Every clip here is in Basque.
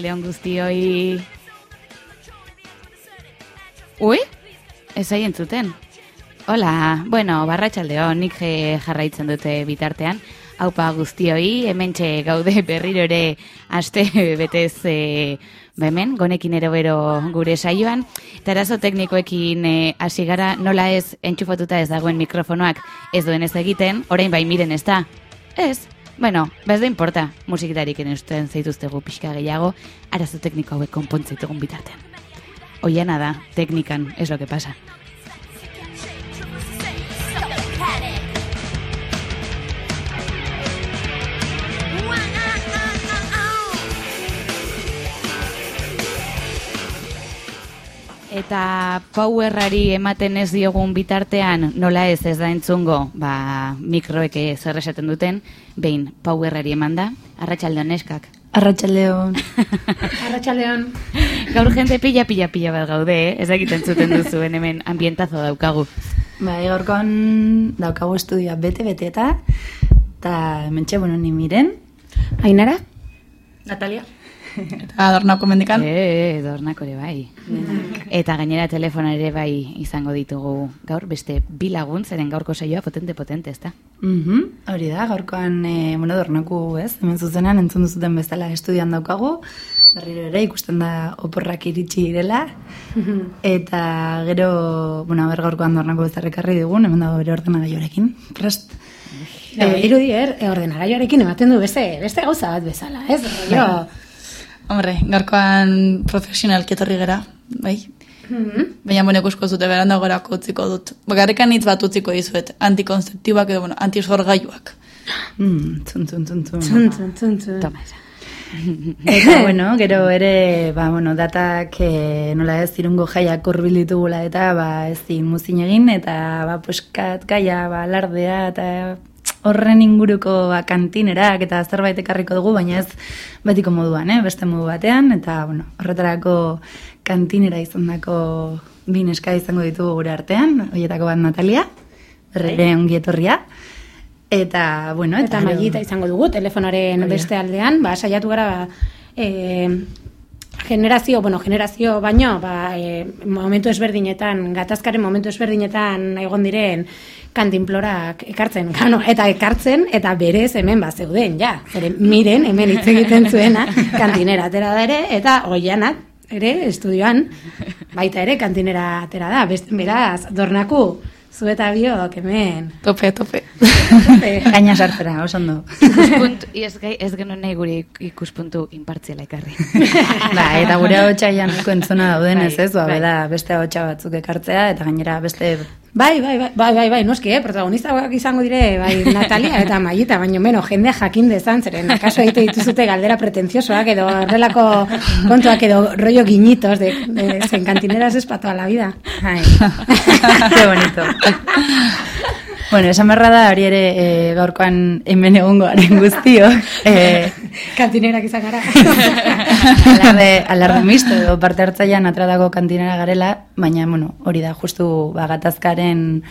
Arratsaldeon guztioi. Ui, ez aien zuten. Hola, bueno, barratxaldeon, nik eh, jarraitzen dute bitartean. Haupa guztioi, hementxe gaude berriro ere aste betez e, hemen, gonekin ero bero gure saioan. Eta arazo teknikoekin eh, hasi gara nola ez entxufatuta ez dagoen mikrofonoak ez duen ez egiten, orain bai miren ez da. Ez, Bueno, bez da importa, musikitarik enestuen zaituztegu pixka gehiago, arazo tekniko hauek konpontzaitugun bitartean. Oiena da, teknikan, es lo que pasa. Eta powerrari ematen ez diogun bitartean, nola ez ez da entzungo, ba, mikroek zer esaten duten, behin powerrari eman da, arratsalde neskak. Arratxaldeon. Arratxaldeon. Gaur jente pila pila pila bat gaude, eh? ez egiten zuten duzuen hemen ambientazo daukagu. Bai, gaurkoan daukagu estudia bete-bete eta eta hementxe, bueno, ni miren. Ainara? Natalia. Eta dornako mendikan. E, dornako ere bai. Eta gainera telefona ere bai izango ditugu gaur, beste bi lagun, zeren gaurko saioa potente-potente, ezta? Mhm, hori da, gaurkoan, e, bueno, dornaku, ez? Hemen zuzenean entzun duzuten bezala estudian daukagu. Berriro ere ikusten da oporrak iritsi direla. Eta gero, bueno, ber gaurkoan dornako bezarrekarri digun, hemen dago bere ordenagailoarekin. Prest. E, irudi, er, ordenagailoarekin ematen du beste, beste gauza bat bezala, ez? Jo, Hombre, gaurkoan profesional ketorri gera, bai? Baina bueno, ikusko zute beranda gorako utziko dut. Bakarrikan hitz bat utziko dizuet, antikonzeptibak edo, bueno, antisorgailuak. Mm, tzun, tzun, tzun, tzun. tzun, tzun, tzun, tzun. Toma. Eta, bueno, gero ere, ba, bueno, datak e, nola ez irungo jaiak urbil ditugula eta, ba, ezin muzin egin, eta, ba, poskat, gaia, ba, lardea, eta horren inguruko ba, kantinerak eta zerbait ekarriko dugu, baina ez betiko moduan, eh? beste modu batean, eta, bueno, horretarako kantinera izandako bi neska izango ditugu gure artean, horietako bat Natalia, berrere ongi etorria, eta, bueno, Eta gero- magita izango dugu, telefonaren beste aldean, ba, saiatu gara, e, generazio, bueno, generazio baino, ba, e, momentu ezberdinetan, gatazkaren momentu ezberdinetan egon diren kantinplorak ekartzen, gano, eta ekartzen, eta berez hemen bat zeuden, ja, zeren miren, hemen hitz egiten zuena, kantinera atera da ere, eta oianak, ere, estudioan, baita ere, kantinera atera da, Best, beraz, dornaku, zu eta biok hemen, Tope, tope. Gaina sartzera, oso ondo. Ikuspuntu, ez, ez genuen nahi gure ikuspuntu inpartziala ekarri. ba, eta gure hotxa janeko entzuna dauden Bai, ez ez, ba, bai. beste hotxa batzuk ekartzea, eta gainera beste... Bai, bai, bai, bai, bai, bai, noski, eh? protagonistak izango dire, bai, Natalia eta Maita, baino, meno, jendea jakin dezan, zeren, akaso egite dituzute galdera pretenziosoak, edo horrelako kontuak, edo rollo guiñitos, de, de zen cantineras es para toda la vida. Ai, que bonito. bueno, esan berra da, hori ere e, gaurkoan hemen egongo garen guztio. E, Kantinerak izan gara. alarde, alarde misto edo parte hartzaian atradako kantinera garela, baina, bueno, hori da, justu ba, gatazkaren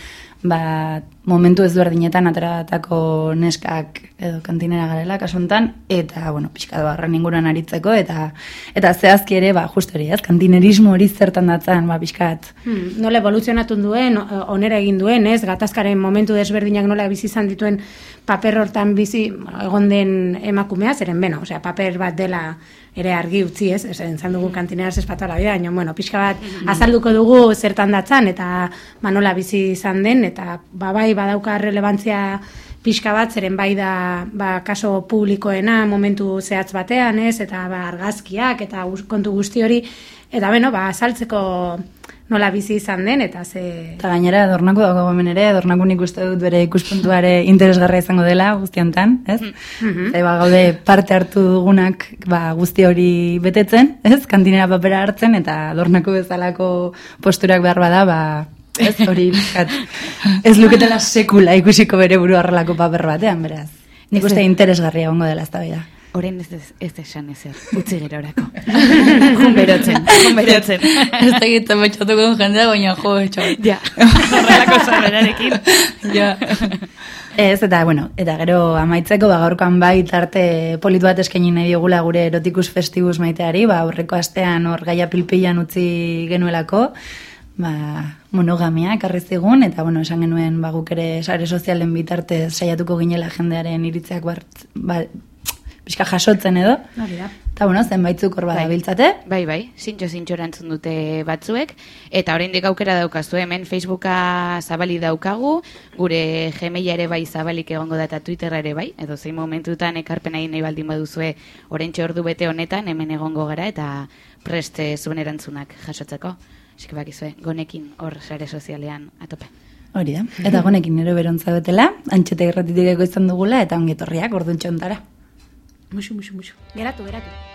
ba, momentu ezberdinetan ateratako neskak edo kantinera garela kasuntan, eta, bueno, pixka da, horren inguruan aritzeko, eta eta zehazki ere, ba, justu hori, ez, kantinerismo hori zertan datzan, ba, pixkat, Hmm, nola evoluzionatu duen, onera egin duen, ez, gatazkaren momentu desberdinak nola bizi izan dituen paper hortan bizi egon den emakumea, zeren beno, osea, paper bat dela ere argi utzi ez, esan zan dugu kantineraz espatu la vida, baina, bueno, pixka bat azalduko dugu zertan datzan, eta manola bizi izan den, eta babai badauka relevantzia pixka bat, zeren bai da ba, kaso publikoena momentu zehatz batean, ez, eta ba, argazkiak, eta kontu guzti hori, eta beno, ba, saltzeko nola bizi izan den, eta ze... Eta gainera, adornako dago hemen ere, adornako nik uste dut bere ikuspuntuare interesgarra izango dela guztiontan, ez? Mhm. Eta ba, gaude parte hartu dugunak ba, guzti hori betetzen, ez? Kantinera papera hartzen, eta adornako bezalako posturak behar bada, ba, ez hori ez luketela sekula ikusiko bere buru horrelako paper batean, beraz. Nik uste interesgarria egongo dela ez da Orain ez, ez, ez esan ezer, utzi gerorako. Jun berotzen, jun berotzen. Ez da egiten betxatuko jendea, baina jo, etxo. ja, horrelako zarrerarekin. Ja. Ez, eta, bueno, eta gero amaitzeko, ba, gaurkoan bai tarte polit bat eskaini nahi diogula gure erotikus festibus maiteari, ba, aurreko astean hor gaia pilpilan utzi genuelako, ba, monogamia ekarri zigun, eta, bueno, esan genuen, ba, guk ere sare sozialen bitartez saiatuko ginela jendearen iritziak bart, ba, pixka jasotzen edo, Hori da. eta, bueno, zenbaitzuk hor Bai. biltzate, Bai, bai, zintxo zintxo erantzun dute batzuek, eta oraindik aukera daukazu hemen Facebooka zabali daukagu, gure Gmaila ere bai zabalik egongo da eta Twitterra ere bai, edo zein momentutan ekarpen egin nahi baldin baduzue oraintxe ordu bete honetan hemen egongo gara eta preste zuen erantzunak jasotzeko. Esik bakizue, gonekin hor sare sozialean atope. hori da, eta gonekin nero berontza betela, antxeta irratitik eko izan dugula, eta ongetorriak orduntxo ontara. Musu, musu, musu. Geratu, geratu.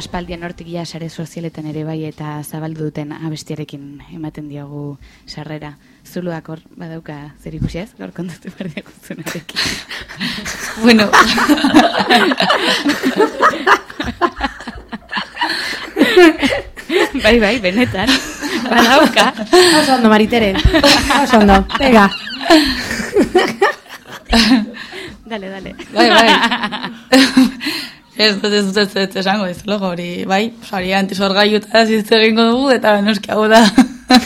Aspaldian hortik ja sare sozialetan ere bai eta zabaldu duten abestiarekin ematen diogu sarrera. Zuluak hor badauka zer ikusi ez, gaur kontatu berdiak zunarekin. Bueno, bai, bai, benetan. Badauka. Oso ondo, Maritere. Oso ondo. Venga. Dale, dale. bai, bai. Ez dut ez dut ez dut esango ez logo hori, bai, sari antisorgaiu eta zizte egingo dugu, eta noski hau da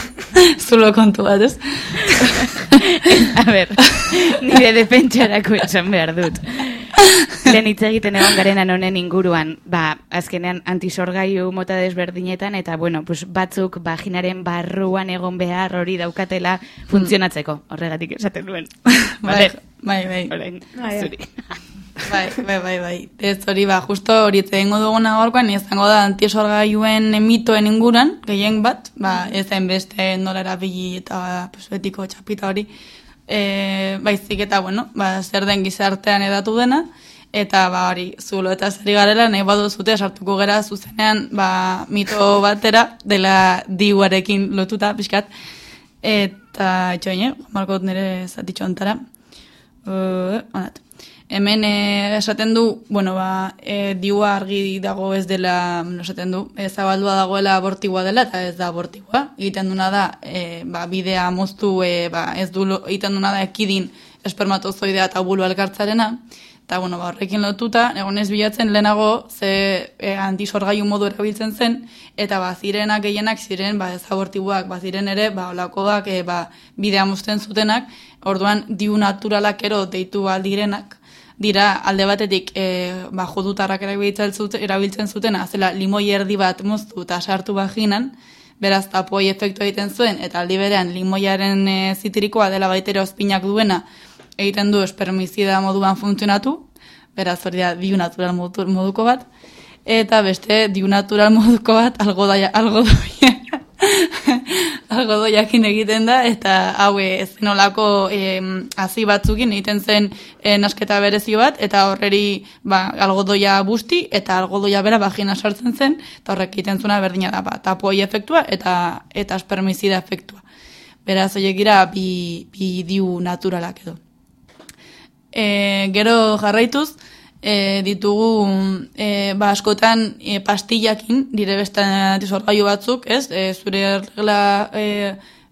zulo kontu bat, ez? A ber, nire defentsarako esan behar dut. Lehen hitz egiten egon garenan honen inguruan, ba, azkenean antisorgaiu mota desberdinetan, eta bueno, pues batzuk vaginaren barruan egon behar hori daukatela funtzionatzeko, horregatik esaten duen. Bai, bai, bai. Orain, Bai, zuri. Bai, bai, bai, bai. Ez hori, ba, justo hori egingo duguna gaurkoan, izango da antiesorgailuen mitoen inguran, gehien bat, ba, ez da beste nola erabili eta pues, betiko txapita hori, e, baizik eta, bueno, ba, zer den gizartean edatu dena, eta ba, hori, zulo eta zeri garela, nahi badu zute sartuko gera zuzenean, ba, mito batera, dela diuarekin lotuta, pixkat, eta itxoine, marko dut nire zatitxo ontara. Uh, onat. Hemen eh, esaten du, bueno, ba, eh, diua argi dago ez dela, esaten du, eh, zabaldua dagoela abortigua dela, eta ez da abortigua. Egiten duna da, eh, ba, bidea moztu, eh, ba, ez du, egiten duna da ekidin espermatozoidea eta bulu elkartzarena. Eta, bueno, ba, horrekin lotuta, egon ez bilatzen lehenago ze e, antisorgailu modu erabiltzen zen, eta ba, zirenak gehienak ziren, ba, ez abortibuak, ba, ziren ere, ba, olakoak, e, ba, bidea mozten zutenak, orduan, diu naturalak ero deitu aldirenak, dira alde batetik e, ba, jodutarrak erabiltzen zuten, erabiltzen zutena, zela limoi erdi bat moztu eta sartu vaginan, beraz tapoi efektu egiten zuen, eta aldi berean limoiaren e, zitirikoa dela baitere ozpinak duena, egiten du espermizida moduan funtzionatu, beraz hori da diu natural modu- moduko bat, eta beste diu natural moduko bat algodoia, algodoia, algodoiakin egiten da, eta hau ez nolako hazi batzukin egiten zen e, nasketa berezi bat, eta horreri ba, algodoia busti, eta algodoia bera vagina sartzen zen, eta horrek egiten zuna berdina da, ba, tapoi efektua eta eta espermizida efektua. Beraz, horiek dira bi, bi diu naturalak edo. E, gero jarraituz, e, ditugu e, ba, askotan e, pastillakin, dire beste antisorgailu batzuk, ez? E, zure regla e,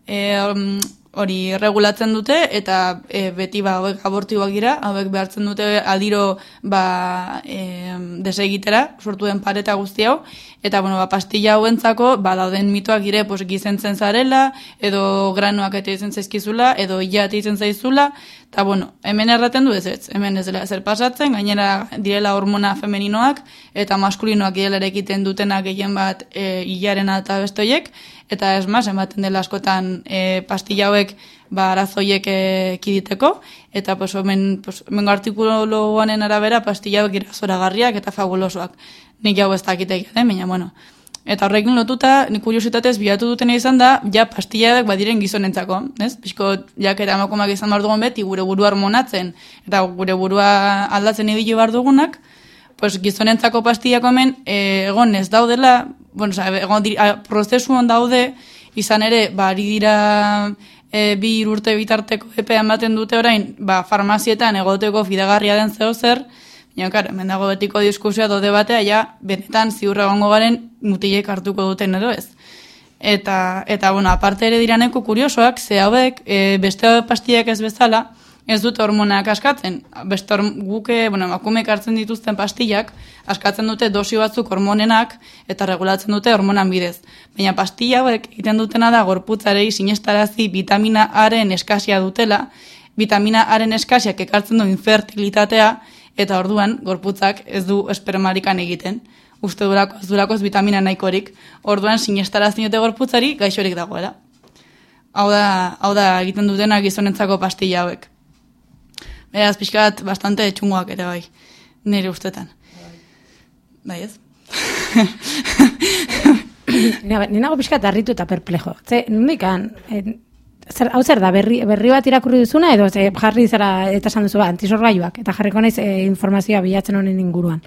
e, mm, hori regulatzen dute eta e, beti ba hauek abortiboak dira, hauek behartzen dute aldiro ba e, desegitera, sortu den pareta guzti hau eta bueno, ba pastilla hauentzako ba dauden mitoak dire pues gizentzen zarela edo granoak eta izen zaizkizula edo ia izen zaizula eta bueno, hemen erraten du ez ez, hemen ez dela zer pasatzen, gainera direla hormona femeninoak eta maskulinoak ere egiten dutenak gehien bat e, hilarena eta beste horiek, eta ez mas, ematen dela askotan e, pastilla hauek ba, arazoiek e, kiditeko, eta pues, hemen, pues, hemen artikuluanen arabera pastilla hauek zoragarriak eta fabulosoak. Nik jau ez dakitek, baina bueno. Eta horrekin lotuta, ni kuriositatez bilatu dutena izan da, ja pastillak badiren gizonentzako, ez? Pixko, jak eta emakumeak izan behar dugun beti, gure burua hormonatzen, eta gure burua aldatzen ibili behar dugunak, pues gizonentzako pastillako hemen eh, egon ez daudela, bueno, oza, egon di- a, prozesuan daude, izan ere, ba, ari dira e, bi urte bitarteko epea ematen dute orain, ba, farmazietan egoteko fidagarria den zeo zer, baina, kar, hemen dago betiko diskusioa dode batea, ja, benetan ziurra egongo garen mutilek hartuko duten edo ez. Eta, eta bueno, aparte ere diraneko kuriosoak, ze hauek, e, beste pastillak ez bezala, ez dute hormonak askatzen. Beste guke, bueno, emakumeek hartzen dituzten pastillak, askatzen dute dosi batzuk hormonenak eta regulatzen dute hormonan bidez. Baina pastilla hauek egiten dutena da gorputzarei sinestarazi vitamina Aren eskasia dutela, vitamina Aren eskasiak ekartzen du infertilitatea, eta orduan gorputzak ez du espermarikan egiten. Uste durako, ez durako vitamina nahikorik. Orduan sinestarazten dute gorputzari gaixorik dagoela. Hau da, hau da egiten dutena gizonentzako pastilla hauek. Beraz, pixkat, bastante txungoak ere bai, nire ustetan. Bai ez? Ni nago pixka harritu eta perplejo. Ze, nondikan, eh, zer, hau zer da, berri, berri bat irakurri duzuna, edo ze, jarri zara eta esan duzu, ba, antisorgailuak, eta jarriko naiz eh, informazioa bilatzen honen inguruan.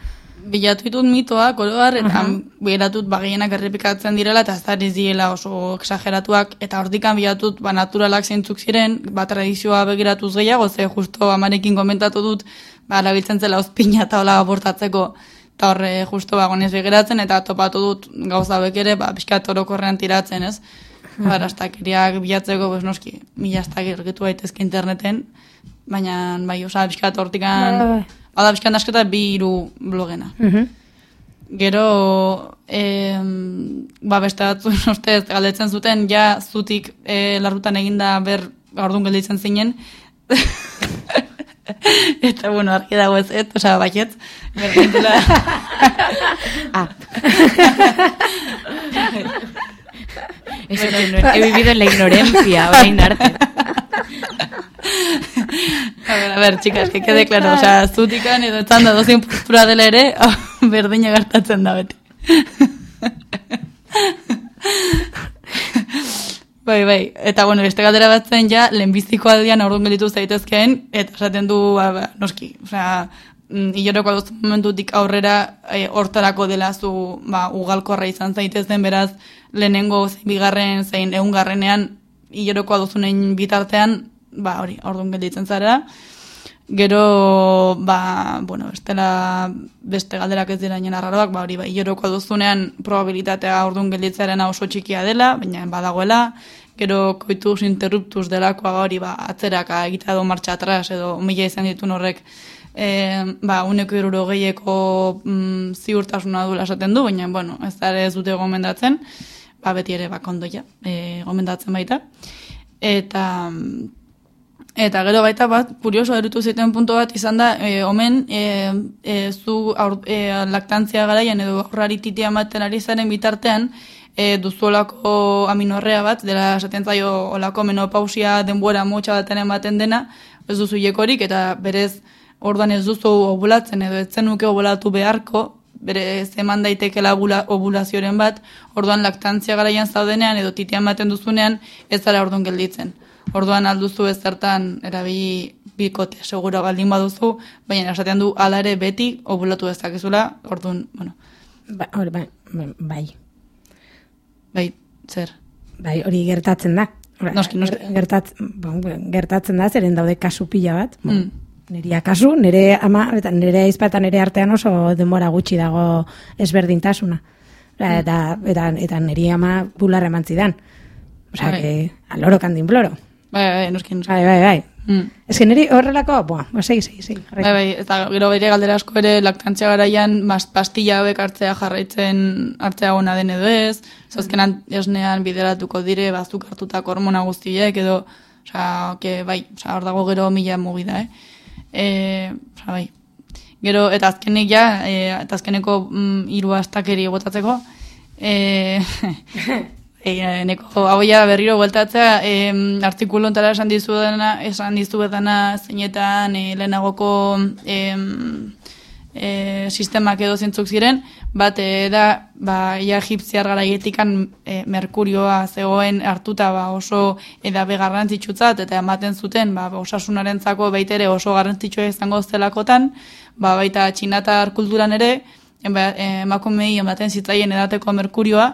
bilatu ditut mitoak, oroar, eta bilatut bagienak errepikatzen direla, eta ez ez direla oso exageratuak, eta hortikan bilatut ba, naturalak zeintzuk ziren, ba, tradizioa begiratuz gehiago, ze justo amarekin komentatu dut, ba, labiltzen zela ospina eta hola abortatzeko, eta horre justo ba, gonez begiratzen, eta topatu dut gauza hauek ere, ba, pixkat orokorrean tiratzen, ez? Ba, astakeriak bilatzeko, pues, noski, mila astakir gitu daitezke interneten, baina, bai, osa, pixkat hortikan, Bai, bai. Hada pixkan asketa bi hiru blogena. Mhm. Gero, eh, ba beste batzuen ustez galdetzen zuten, ja zutik eh, larrutan eginda ber ordun gelditzen zinen. Eta, bueno, argi dago ez, ez, oza, baiet. Berdintela, Ah. Eso que no, he vivido en la ignorancia, orain arte. a ver, a ver, chicas, que quede claro, o sea, zutikan edo etzan da dozien postura dela ere, berdina gertatzen da beti. Bai, bai, eta bueno, beste galdera batzen ja, lehenbiziko aldian aurrun gelditu zaitezkeen, eta esaten du, ba, ba, noski, osea, mm, hiloroko adozu momentutik aurrera e, hortarako dela zu ba, ugalkorra izan zaitezen, beraz, lehenengo zein bigarren, zein egungarrenean, hiloroko adozunen bitartean, ba, hori, aurrun gelditzen zara, Gero, ba, bueno, bestela beste galderak ez dira nien arraroak, ba, hori, ba, hiloroko duzunean probabilitatea ordun gelditzearen oso txikia dela, baina badagoela, gero koitus interruptus delakoa ba, hori, ba, atzeraka egitea edo martxa atras, edo mila izan ditun horrek, e, ba, uneko iruro gehieko mm, ziurtasuna dula esaten du, baina, bueno, ez da ez dute gomendatzen, ba, beti ere, ba, kondoia, e, gomendatzen baita. Eta, Eta gero baita bat, kurioso erutu ziten puntu bat izan da, e, omen, e, e, zu aur, e, laktantzia garaian edo aurrari titia ematen ari zaren bitartean, e, duzuolako aminorrea bat, dela esaten zaio olako menopausia denbora motxa baten ematen dena, ez duzu jekorik, eta berez ordan ez duzu ovulatzen edo ez zenuke ovulatu beharko, bere eman daitekela ovulazioren bat, orduan laktantzia garaian zaudenean edo titia ematen duzunean ez zara orduan gelditzen. Orduan alduzu ez zertan erabili bikote segura baldin baduzu, baina esaten du hala ere beti ovulatu dezakezula, orduan, bueno, Ba, hori, bai, bai, bai, zer. bai, hori gertatzen da. Noski, noski. ger- Gertatzen, bon, gertatzen da, zeren daude kasu pila bat. Bon, Mm. Neria kasu, nire ama, eta nire aizpa eta nire artean oso denbora gutxi dago ezberdintasuna. Eta, eta, eta niri ama bular eman zidan. Osa, Bai. que, aloro kandin ploro. Bai, bai, noski, noski. Bai, bai, bai. Mm. Ez que niri horrelako, boa, ba, segi, segi, segi. Bai, bai, eta gero bere galdera asko ere laktantzia garaian mas, pastilla hauek hartzea jarraitzen hartzea ona den edo ez, zazkenan esnean bideratuko dire bazuk hartutako hormona guztiek edo, osea, que bai, osea, hor dago gero mila mugida, eh? E, osea, bai. Gero, eta azkenik ja, e, eta azkeneko mm, hiru astakeri botatzeko, e, e, neko ja berriro bueltatzea, e, artikulu ontara esan dizuedana, esan dizuedana zeinetan e, lehenagoko e, e, sistemak edo zentzuk ziren, bat e, da, ba, ia egipziar garaietik,an e, merkurioa zegoen hartuta ba, oso edabe garrantzitsutzat, eta ematen zuten, ba, osasunarentzako baitere oso garrantzitsua izango zelakotan, ba, baita txinatar kulturan ere, ema- e, emakumei ematen zitzaien edateko merkurioa,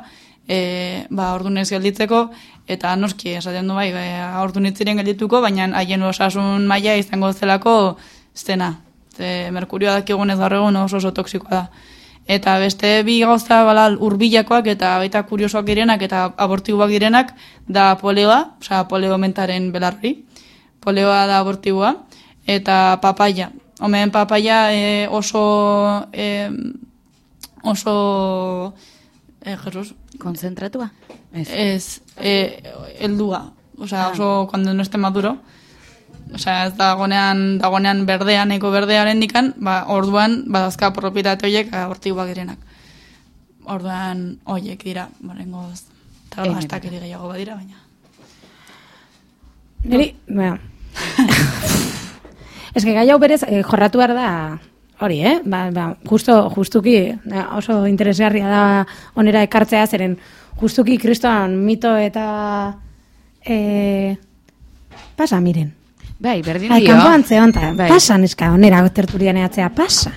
e, ba, ordunez gelditzeko, eta noski, esaten du bai, ba, ordunez ziren geldituko, baina haien osasun maila izango zelako zena. Ze merkurioa dakigunez gaur egun oso oso toksikoa da. Eta beste bi gauza bala urbilakoak eta baita kuriosoak direnak eta abortiboak direnak da poleoa, osea poleomentaren belarri. Poleoa da abortiboa eta papaia. Homen papaia e, oso e, oso e, Jesus, Konzentratua? Ez. Ez, eh, heldua. O sea, oso, cuando no esté maduro. O sea, ez dagonean, dagonean berdea, nahiko berdearen dikan, ba, orduan, badazka propietate horiek abortibak direnak. Orduan, horiek dira, eta Ene, gastak ere gehiago badira, baina. Niri, bueno. Ez que gai hau berez, eh, jorratu behar da, hori, eh? Ba, ba, justo, justuki, eh, oso interesgarria da onera ekartzea, zeren justuki kriston mito eta eh, pasa, miren. Bai, berdin Ai, dio. kanpoan zehonta, Bai. pasa neska onera tertulian eatzea, pasa.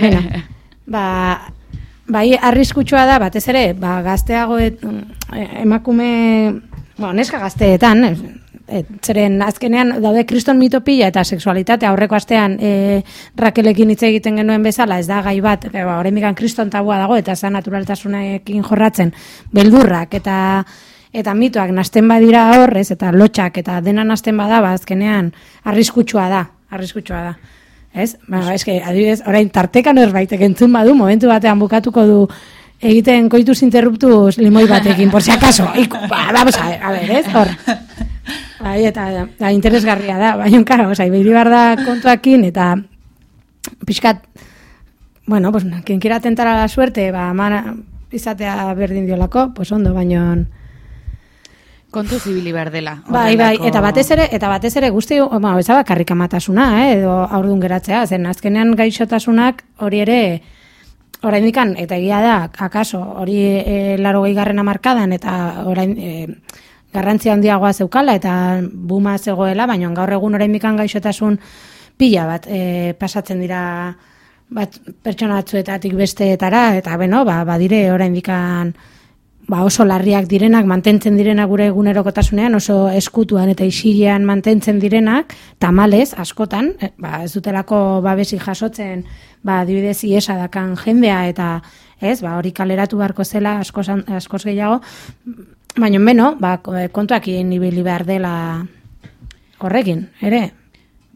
Bueno, ba, bai arriskutsua da, batez ere, ba, gazteago et, mm, emakume, bueno, neska gazteetan, et, zeren azkenean daude kriston mitopila eta sexualitate aurreko astean e, Rakelekin hitz egiten genuen bezala, ez da gai bat, e, ba, oraindikan kriston tabua dago eta ez da naturaltasunekin jorratzen beldurrak eta eta mitoak nasten badira horrez eta lotxak eta dena nasten bada, ba, azkenean arriskutsua da, arriskutsua da. Ez? Ba, eske, adibidez, orain tartekan erbaitek entzun badu, momentu batean bukatuko du egiten koitus interruptus limoi batekin, por si acaso. Iku, ba, vamos a a ver, ez? Hor. Bai, eta da, interesgarria da, baina, karo, ibili behar da kontuakin, eta pixkat, bueno, pues, quien quiera tentar a la suerte, ba, mana, izatea berdin diolako, pues ondo, baina... Kontu zibili behar dela. Bai, bai, eta batez ere, eta batez ere guzti, ba, ez bakarrik amatasuna, eh, edo aurdun geratzea, zen azkenean gaixotasunak hori ere, oraindikan eta egia da, akaso, hori e, laro garren amarkadan, eta orain, e, garrantzia handiagoa zeukala, eta buma zegoela, baina gaur egun oraindikan gaixotasun pila bat e, pasatzen dira bat pertsona batzuetatik besteetara, eta beno, ba, badire oraindikan ba oso larriak direnak, mantentzen direnak gure egunerokotasunean, oso eskutuan eta isilean mantentzen direnak, tamales, askotan, eh, ba, ez dutelako babesi jasotzen, ba, adibidez iesa dakan jendea, eta ez, ba, hori kaleratu beharko zela askoz, askoz gehiago, baina beno, ba, ko- kontuak ibili behar dela horrekin, ere,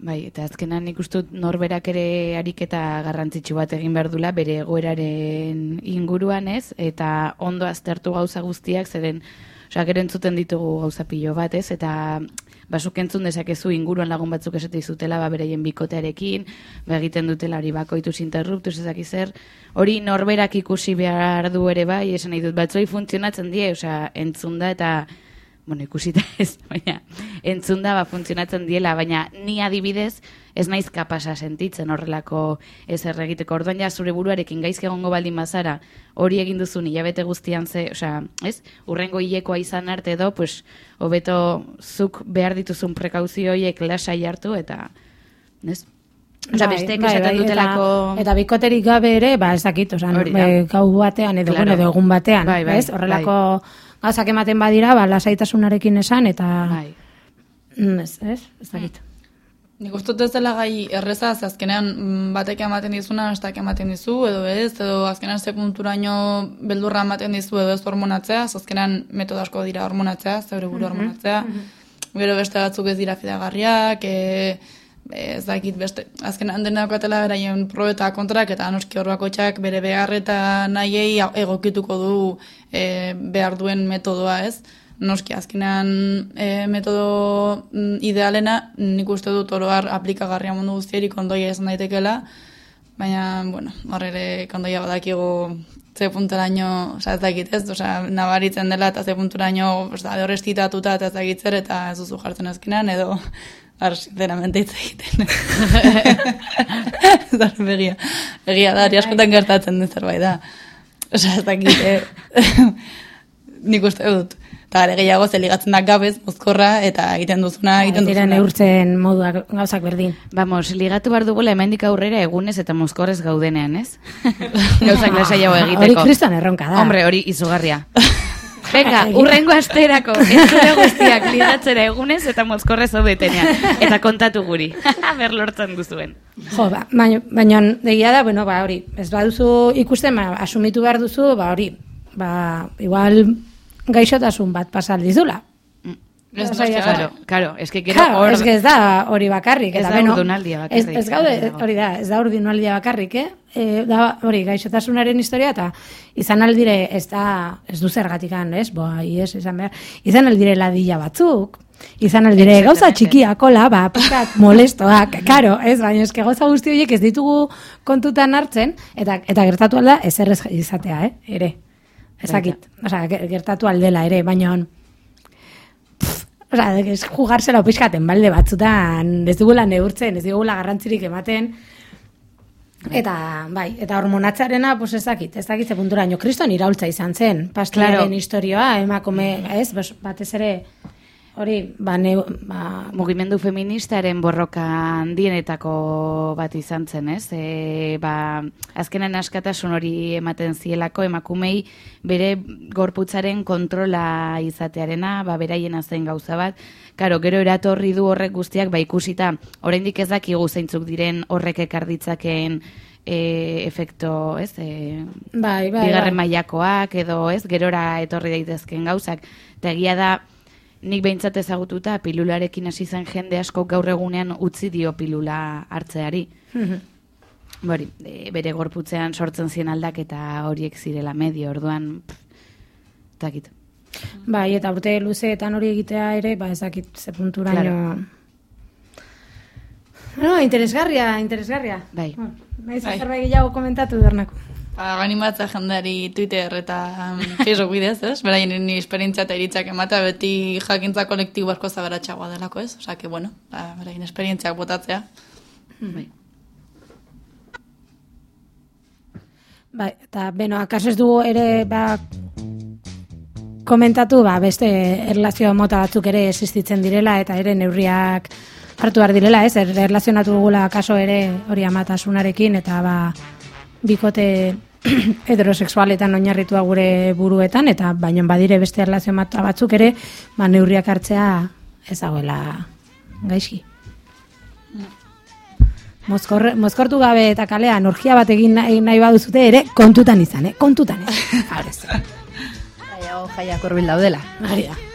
Bai, eta azkenan dut norberak ere ariketa garrantzitsu bat egin behar dula bere egoeraren inguruan ez, eta ondo aztertu gauza guztiak, zeren, osea, gero entzuten ditugu gauza pilo bat ez, eta basuk entzun dezakezu inguruan lagun batzuk esate dizutela, ba, beraien bikotearekin, ba, egiten dutela hori bakoitus interruptus ezaki zer, hori norberak ikusi behar du ere bai, esan nahi dut, batzuei funtzionatzen die, osea, entzun da eta bueno, ikusita ez, baina entzunda ba funtzionatzen diela, baina ni adibidez ez naiz kapasa sentitzen horrelako ez egiteko. Orduan ja zure buruarekin gaizki egongo baldin bazara, hori egin duzun hilabete guztian ze, osea, ez? Urrengo hilekoa izan arte edo, pues hobeto zuk behar dituzun prekauzio horiek lasai hartu eta ez? Osea, Bai, besteek bai, esaten bai, dutelako Eta, eta bikoterik gabe ere, ba, ez dakit, osan, Hori da. e, gau batean edo, bueno, edo egun batean, Bai, bai, ez? Horrelako gauzak ematen badira, ba, lasaitasunarekin esan, eta... bai. Mm, Ez, ez? Ez dakit. Nik uste dut ez dela gai erreza, ze azkenean mm, batek ematen dizuna, bestak ematen dizu, edo ez, edo azkenean ze punturaino beldurra ematen dizu, edo ez hormonatzea, ze azkenean metodo asko dira hormonatzea, zeure buru hormonatzea. Gero beste batzuk ez dira fidagarriak, e, ez dakit beste, azkenean dena daukatela beraien pro eta kontrak, eta noski hor bakoitzak bere behar eta nahiei egokituko du e, behar duen metodoa, ez? Noski, azkenean e, metodo mm, idealena nik uste dut oroar aplikagarria mundu guztieri kondoia izan daitekela, baina, bueno, hor ere kondoia badakigu ze punturaino, oza, ez dakit ez, oza, nabaritzen dela eta ze punturaino, oza, hor estitatuta eta ez dakit eta ez duzu jartzen azkenean, edo, Ar, sinceramente hitz egiten. Da, begia. Begia da, hori askotan gertatzen den zerbait da. Osa, ez dakit, eh? nik uste dut. Eta gare gehiago ze ligatzen da gabez, mozkorra, eta egiten duzuna, egiten Dira duzuna. neurtzen moduak gauzak berdin. Vamos, ligatu behar dugula hemendik aurrera egunez eta mozkorrez gaudenean, ez? Gauzak lasaiago egiteko. Hori kriston erronka da. Hombre, hori izugarria. Venga, urrengo asterako, entzule guztiak ligatzera egunez eta mozkorrez zaudetenean. Eta kontatu guri. Ber lortzen duzuen. Jo, ba, baina, baina egia da, bueno, ba, hori, ez baduzu ikusten, ba, asumitu behar duzu, ba, hori, ba, igual gaixotasun bat pasaldizula. Ez Lasai noski, gara. Claro, claro, es que Claro, hor... ez que ez da hori bakarrik. Ez eta da bakarrik, Ez, ez gaude, hori da, ez da urdinaldia bakarrik, eh? E, da, hori, gaixotasunaren historia, eta izan aldire, ez da, ez du zergatikan, ez? Boa, ies, esan behar. Izan aldire ladilla batzuk, izan aldire gauza txikiak, hola, ba, pizkat molestoak, karo, ez, baina eske gauza guzti horiek ez ditugu kontutan hartzen, eta, eta gertatu alda, ez errez izatea, eh? Ere. Ezakit, ge- gertatu aldela ere, baina Osa, ez jugarsela pixkaten balde batzutan, ez dugula neurtzen, ez dugula garrantzirik ematen, Eta, bai, eta hormonatzarena, pues ez dakit, ez dakit ze punturaino. Kriston iraultza izan zen, pastelaren Claro. historioa, emakume, ez, batez ere, hori, ba, ne, ba, Mugimendu feministaren borroka handienetako bat izan zen, ez? E, ba, azkenan askatasun hori ematen zielako emakumei bere gorputzaren kontrola izatearena, ba, beraiena zen gauza bat. Karo, gero eratorri du horrek guztiak, ba, ikusita, oraindik ez dakigu zeintzuk diren horrek ekar ditzakeen e, efekto, ez? E, bai, bai, bigarren bai. mailakoak edo ez gerora etorri daitezkeen gauzak eta egia da nik behintzat ezagututa pilularekin hasi zen jende asko gaur egunean utzi dio pilula hartzeari Bori, e, bere gorputzean sortzen zien aldaketa horiek zirela medio orduan pff, takit Bai, eta urte luzeetan hori egitea ere, ba, ezakit ze punturaino... Claro. No, interesgarria, interesgarria. bai Naiz Bai. zerbait gehiago komentatu dernako. Ba, animatza jendeari Twitter eta Facebook bidez, ez? Beraien ni esperientzia eta iritzak emata beti jakintza kolektibo asko zaberatxagoa delako, ez? Osa, que bueno, ba, beraien esperientziak botatzea. bai Bai, eta beno, akaso ez dugu ere ba, komentatu ba, beste erlazio mota batzuk ere existitzen direla eta ere neurriak hartu behar direla, ez? Er, erlazionatu dugula akaso ere hori amatasunarekin eta ba, bikote heterosexualetan oinarritua gure buruetan eta baino badire beste erlazio mota batzuk ere ba, neurriak hartzea ez dagoela gaizki. Mozkor, mozkortu gabe eta kalean orgia bat egin nahi, nahi baduzute ere kontutan izan, eh? Kontutan, eh? Favorez. Jaiago jaiak horbil daudela. Hori da.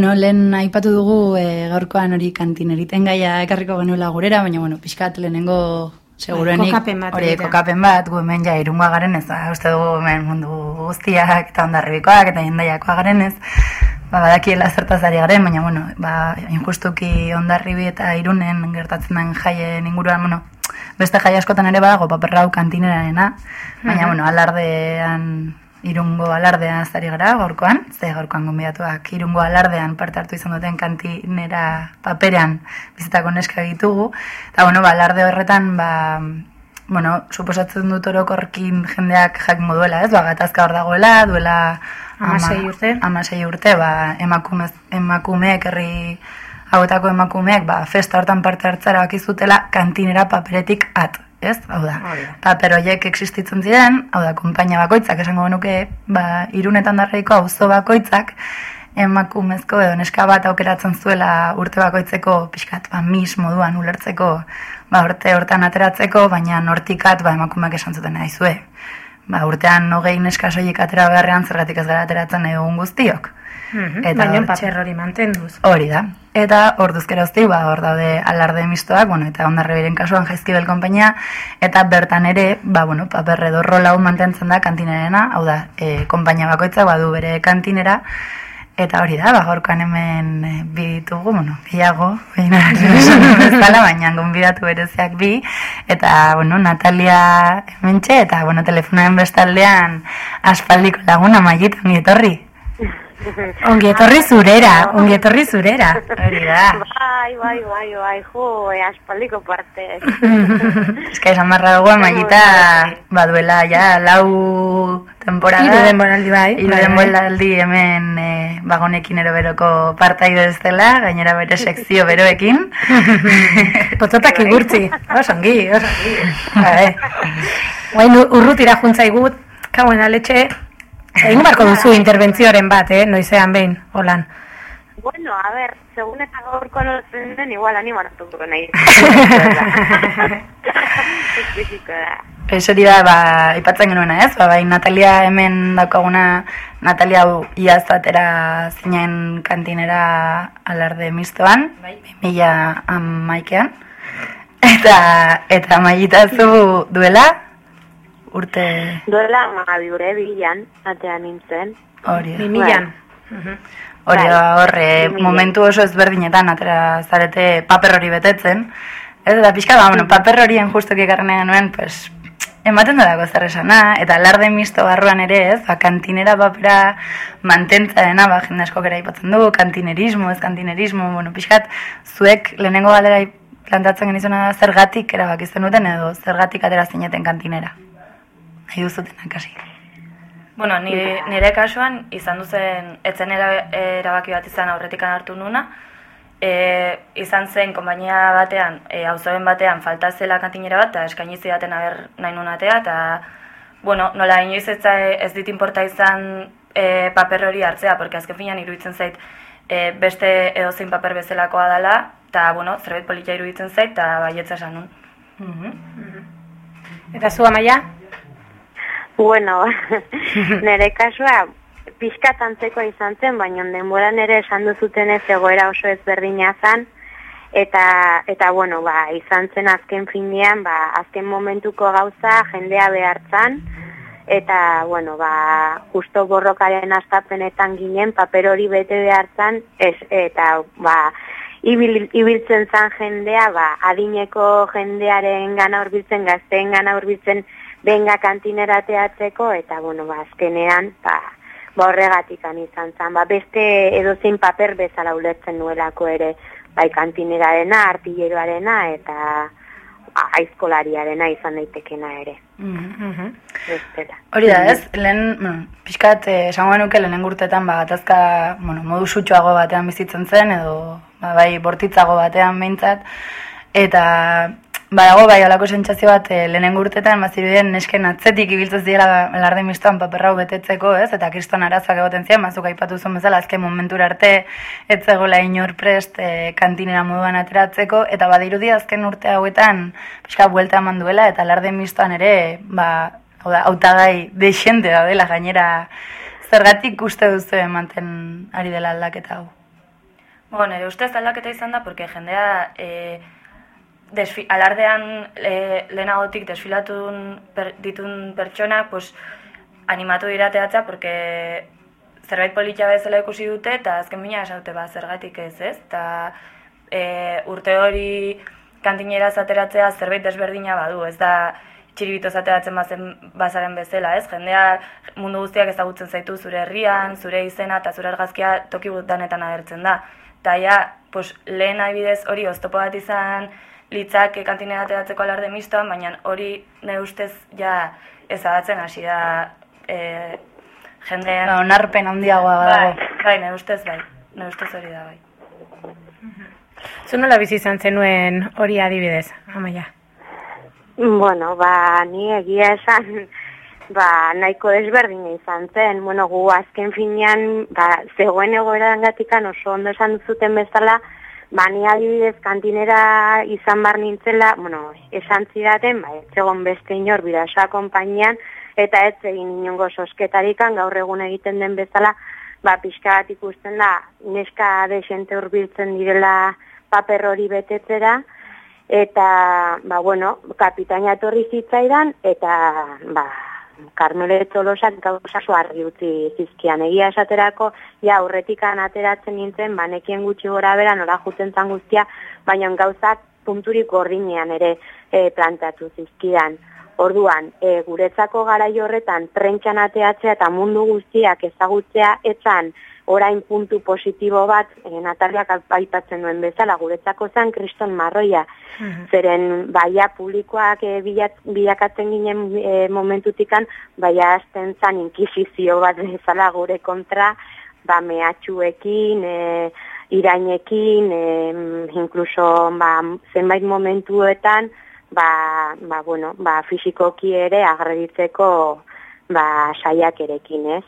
Bueno, lehen aipatu dugu e, gaurkoan hori kantin eriten gaia ekarriko genuela gurera, baina bueno, pixkat lehenengo seguruenik Bai, kokapen bat hori kokapen bat, gu hemen ja irungoa garen ez, ba, uste dugu hemen mundu guztiak eta ondarribikoak eta jendaiakoa garen ez, ba, badakiela zertaz ari garen, baina bueno, ba, injustuki ondarribi eta irunen gertatzen den jaien inguruan, bueno, beste jai askotan ere badago paperrau kantinerarena, baina bueno, alardean irungo alardean azari gara gaurkoan, ze gaurkoan gonbidatuak irungo alardean parte hartu izan duten kantinera paperean bizitako neska ditugu, eta bueno, ba, alarde horretan, ba, bueno, suposatzen dut orokorkin jendeak jakingo duela, ez? Ba, gatazka hor dagoela, duela Hamasei urte. Hamasei urte, ba, emakumez, emakumeek, herri hauetako emakumeek, ba, festa hortan parte hartzara bakizutela kantinera paperetik at, ez? Hau da, paper horiek existitzen ziren, hau da, konpainia bakoitzak, esango genuke, ba, irunetan darreiko auzo bakoitzak, emakumezko edo neska bat aukeratzen zuela urte bakoitzeko pixkat ba, mis moduan ulertzeko ba, urte hortan ateratzeko, baina nortikat ba, emakumeak esan zuten aizue. Ba, urtean hogei neska soilik atera beharrean zergatik ez gara ateratzen egun guztiok. Eta Baina paper hori mantenduz. Hori da. Eta orduz geroztik, ba, hor daude alarde mistoak, bueno, eta ondarrebiren kasuan jaizkibel konpainia, eta bertan ere, ba, bueno, paper edo rola mantentzen da kantinerena, hau da, e, konpainia bakoitza badu bere kantinera, eta hori da, ba, gaurkoan hemen e, bi ditugu, bueno, biago, baina bezala, baina gonbidatu bereziak bi, eta, bueno, Natalia hementxe, eta, bueno, telefonoen bestaldean aspaldiko laguna mailit, ongi etorri. Ongi etorri zurera, ongi etorri zurera. Hori da. Bai, bai, bai, bai, jo, e, aspaldiko parte. Ez que esan barra dugu amaiita baduela ja lau temporada. Hiru denboraldi bai, Hiru bai, bai. denboraldi hemen e, bagonekin eroberoko partaide ez dela, gainera bere sekzio beroekin. Potzotak igurtzi, oso ongi, oso ongi. Bai. Guain urrutira juntzaigut, kauen aletxe, egin barko duzu interbentzioaren bat, eh, noizean behin, holan. bueno, a ver, segun eta gaurko notzen den, igual animatuko nahi. Ikusiko da. Ba, ipatzen genuena ez, ba, bai, Natalia hemen daukaguna, Natalia hau iaz atera zinen kantinera alarde mistoan, bai, mila amaikean, eta, eta maitazu duela, urte Duela, ma, biure bilan, atean nintzen. hori da. Mimilan. Hori da, Bai, horre, momentu oso ezberdinetan atera zarete paper hori betetzen. Ez da, pixka, ba, bueno, paper horien justuki ekarren genuen, pues, ematen dudako zer esana, eta alarde misto barruan ere ez, ba, kantinera papera mantentza dena, ba, jende asko kera ipatzen du, kantinerismo, ez kantinerismo, bueno, pixkat, zuek lehenengo galdera plantatzen genizuna da zergatik erabakizten duten edo zergatik atera zineten kantinera. Nahi duzutenak hasi. Bueno, nire, nire kasuan izan duzen, etzen era, erabaki bat izan aurretik hartu nuna, e, izan zen konpainia batean, e, auzoen batean falta zela kantinera bat, eta eskaini zidaten aber nahi nunatea, eta, bueno, nola inoiz ez, za- ez dit inporta izan e, paper hori hartzea, porque azken finean iruditzen zait e, beste edozein paper bezalakoa dela, eta, bueno, zerbait politia iruditzen zait, eta baietza esan nun. Eta zu amaia? Bueno, nire kasua pixkat antzeko izan zen, baina denboran ere esan duzuten ez egoera oso ezberdina zen, eta, eta bueno, ba, izan zen azken finean, ba, azken momentuko gauza jendea behartzan, eta, bueno, ba, justo borrokaren astapenetan ginen, paper hori bete behartzan, ez, eta, ba, ibil, ibiltzen zan jendea, ba, adineko jendearen gana hurbiltzen, gazteen gana hurbiltzen, benga kantinera teatzeko, eta, bueno, ba, azkenean, ba, ba horregatik izan zan, ba, beste edozein paper bezala ulertzen nuelako ere, bai kantinerarena, artilleroarena, eta aizkolariarena izan daitekena ere. Bestela. Hori da, ez? Lehen, bueno, pixkat, eh, esango genuke lehen urtetan, ba, gatazka, bueno, modu sutsuago batean bizitzen zen, edo, ba, bai, bortitzago batean behintzat, eta, badago, bai, olako sentsazio bat, eh, lehen urtetan, bazirudien nesken atzetik ibiltzen ziela larde mistoan paperrau betetzeko, ez? Eta kriston arazoak egoten ziren, bazuk aipatu zuen bezala, azken momentura arte, ez zegoela inor prest eh, kantinera moduan ateratzeko, eta badirudi azken urte hauetan, pixka, buelta eman duela, eta larde mistoan ere, ba, hau da, hautagai dexente daudela gainera, zergatik uste duzu ematen ari dela aldaketa hau? Bueno, nire ustez aldaketa izan da, porque jendea e, desfi, alardean e, lehenagotik desfilatun per, ditun pertsonak, pues, animatu dirateatza, porque zerbait politia bezala ikusi dute, eta azken bina esaute ba, zergatik ez, ez? Eta e, urte hori kantinera zateratzea zerbait desberdina badu, ez da txiribito zateratzen bazen bazaren bezala, ez? Jendea mundu guztiak ezagutzen zaitu zure herrian, zure izena eta zure argazkia toki danetan agertzen da. Eta ja, pues, lehen adibidez hori oztopo bat izan litzake kantinera ateratzeko alarde mistoan, baina hori ne ustez ja ezagatzen hasi da e, jendean. Ba, onarpen handiagoa badago. Bai, bai, ne ustez bai. Ne ustez hori da bai. Zu nola bizi izan zenuen hori adibidez, amaia? Bueno, ba, ni egia esan, ba, nahiko desberdina izan zen. Bueno, gu azken finean, ba, zegoen egoeran gatikan oso ondo esan zuten bezala, ba, ni adibidez kantinera izan bar nintzela, bueno, esan zidaten, ba, ez egon beste inor bidasa konpainian, eta ez egin inongo sosketarikan gaur egun egiten den bezala, ba, pixka bat ikusten da, neska desente hurbiltzen direla paper hori betetzera, eta, ba, bueno, kapitaina etorri zitzaidan, eta, ba, Carmele Tolosak gauza argi utzi zizkian. Egia esaterako, ja, aurretikan ateratzen nintzen, banekien gutxi gora bera, nola juten zan guztia, baina gauzak punturik gordinean ere e, plantatu zizkidan. Orduan, e, guretzako garai horretan prentxan ateatzea eta mundu guztiak ezagutzea etzan orain puntu positibo bat e, Nataliak aipatzen duen bezala guretzako zen kriston marroia. Zeren baia publikoak e, bilat, bilakatzen ginen e, momentutikan baia hasten zan inkisizio bat bezala gure kontra ba mehatxuekin, e, irainekin, e, inkluso ba, zenbait momentuetan ba, ba, bueno, ba, fisikoki ere agreditzeko ba, saiakerekin, ez?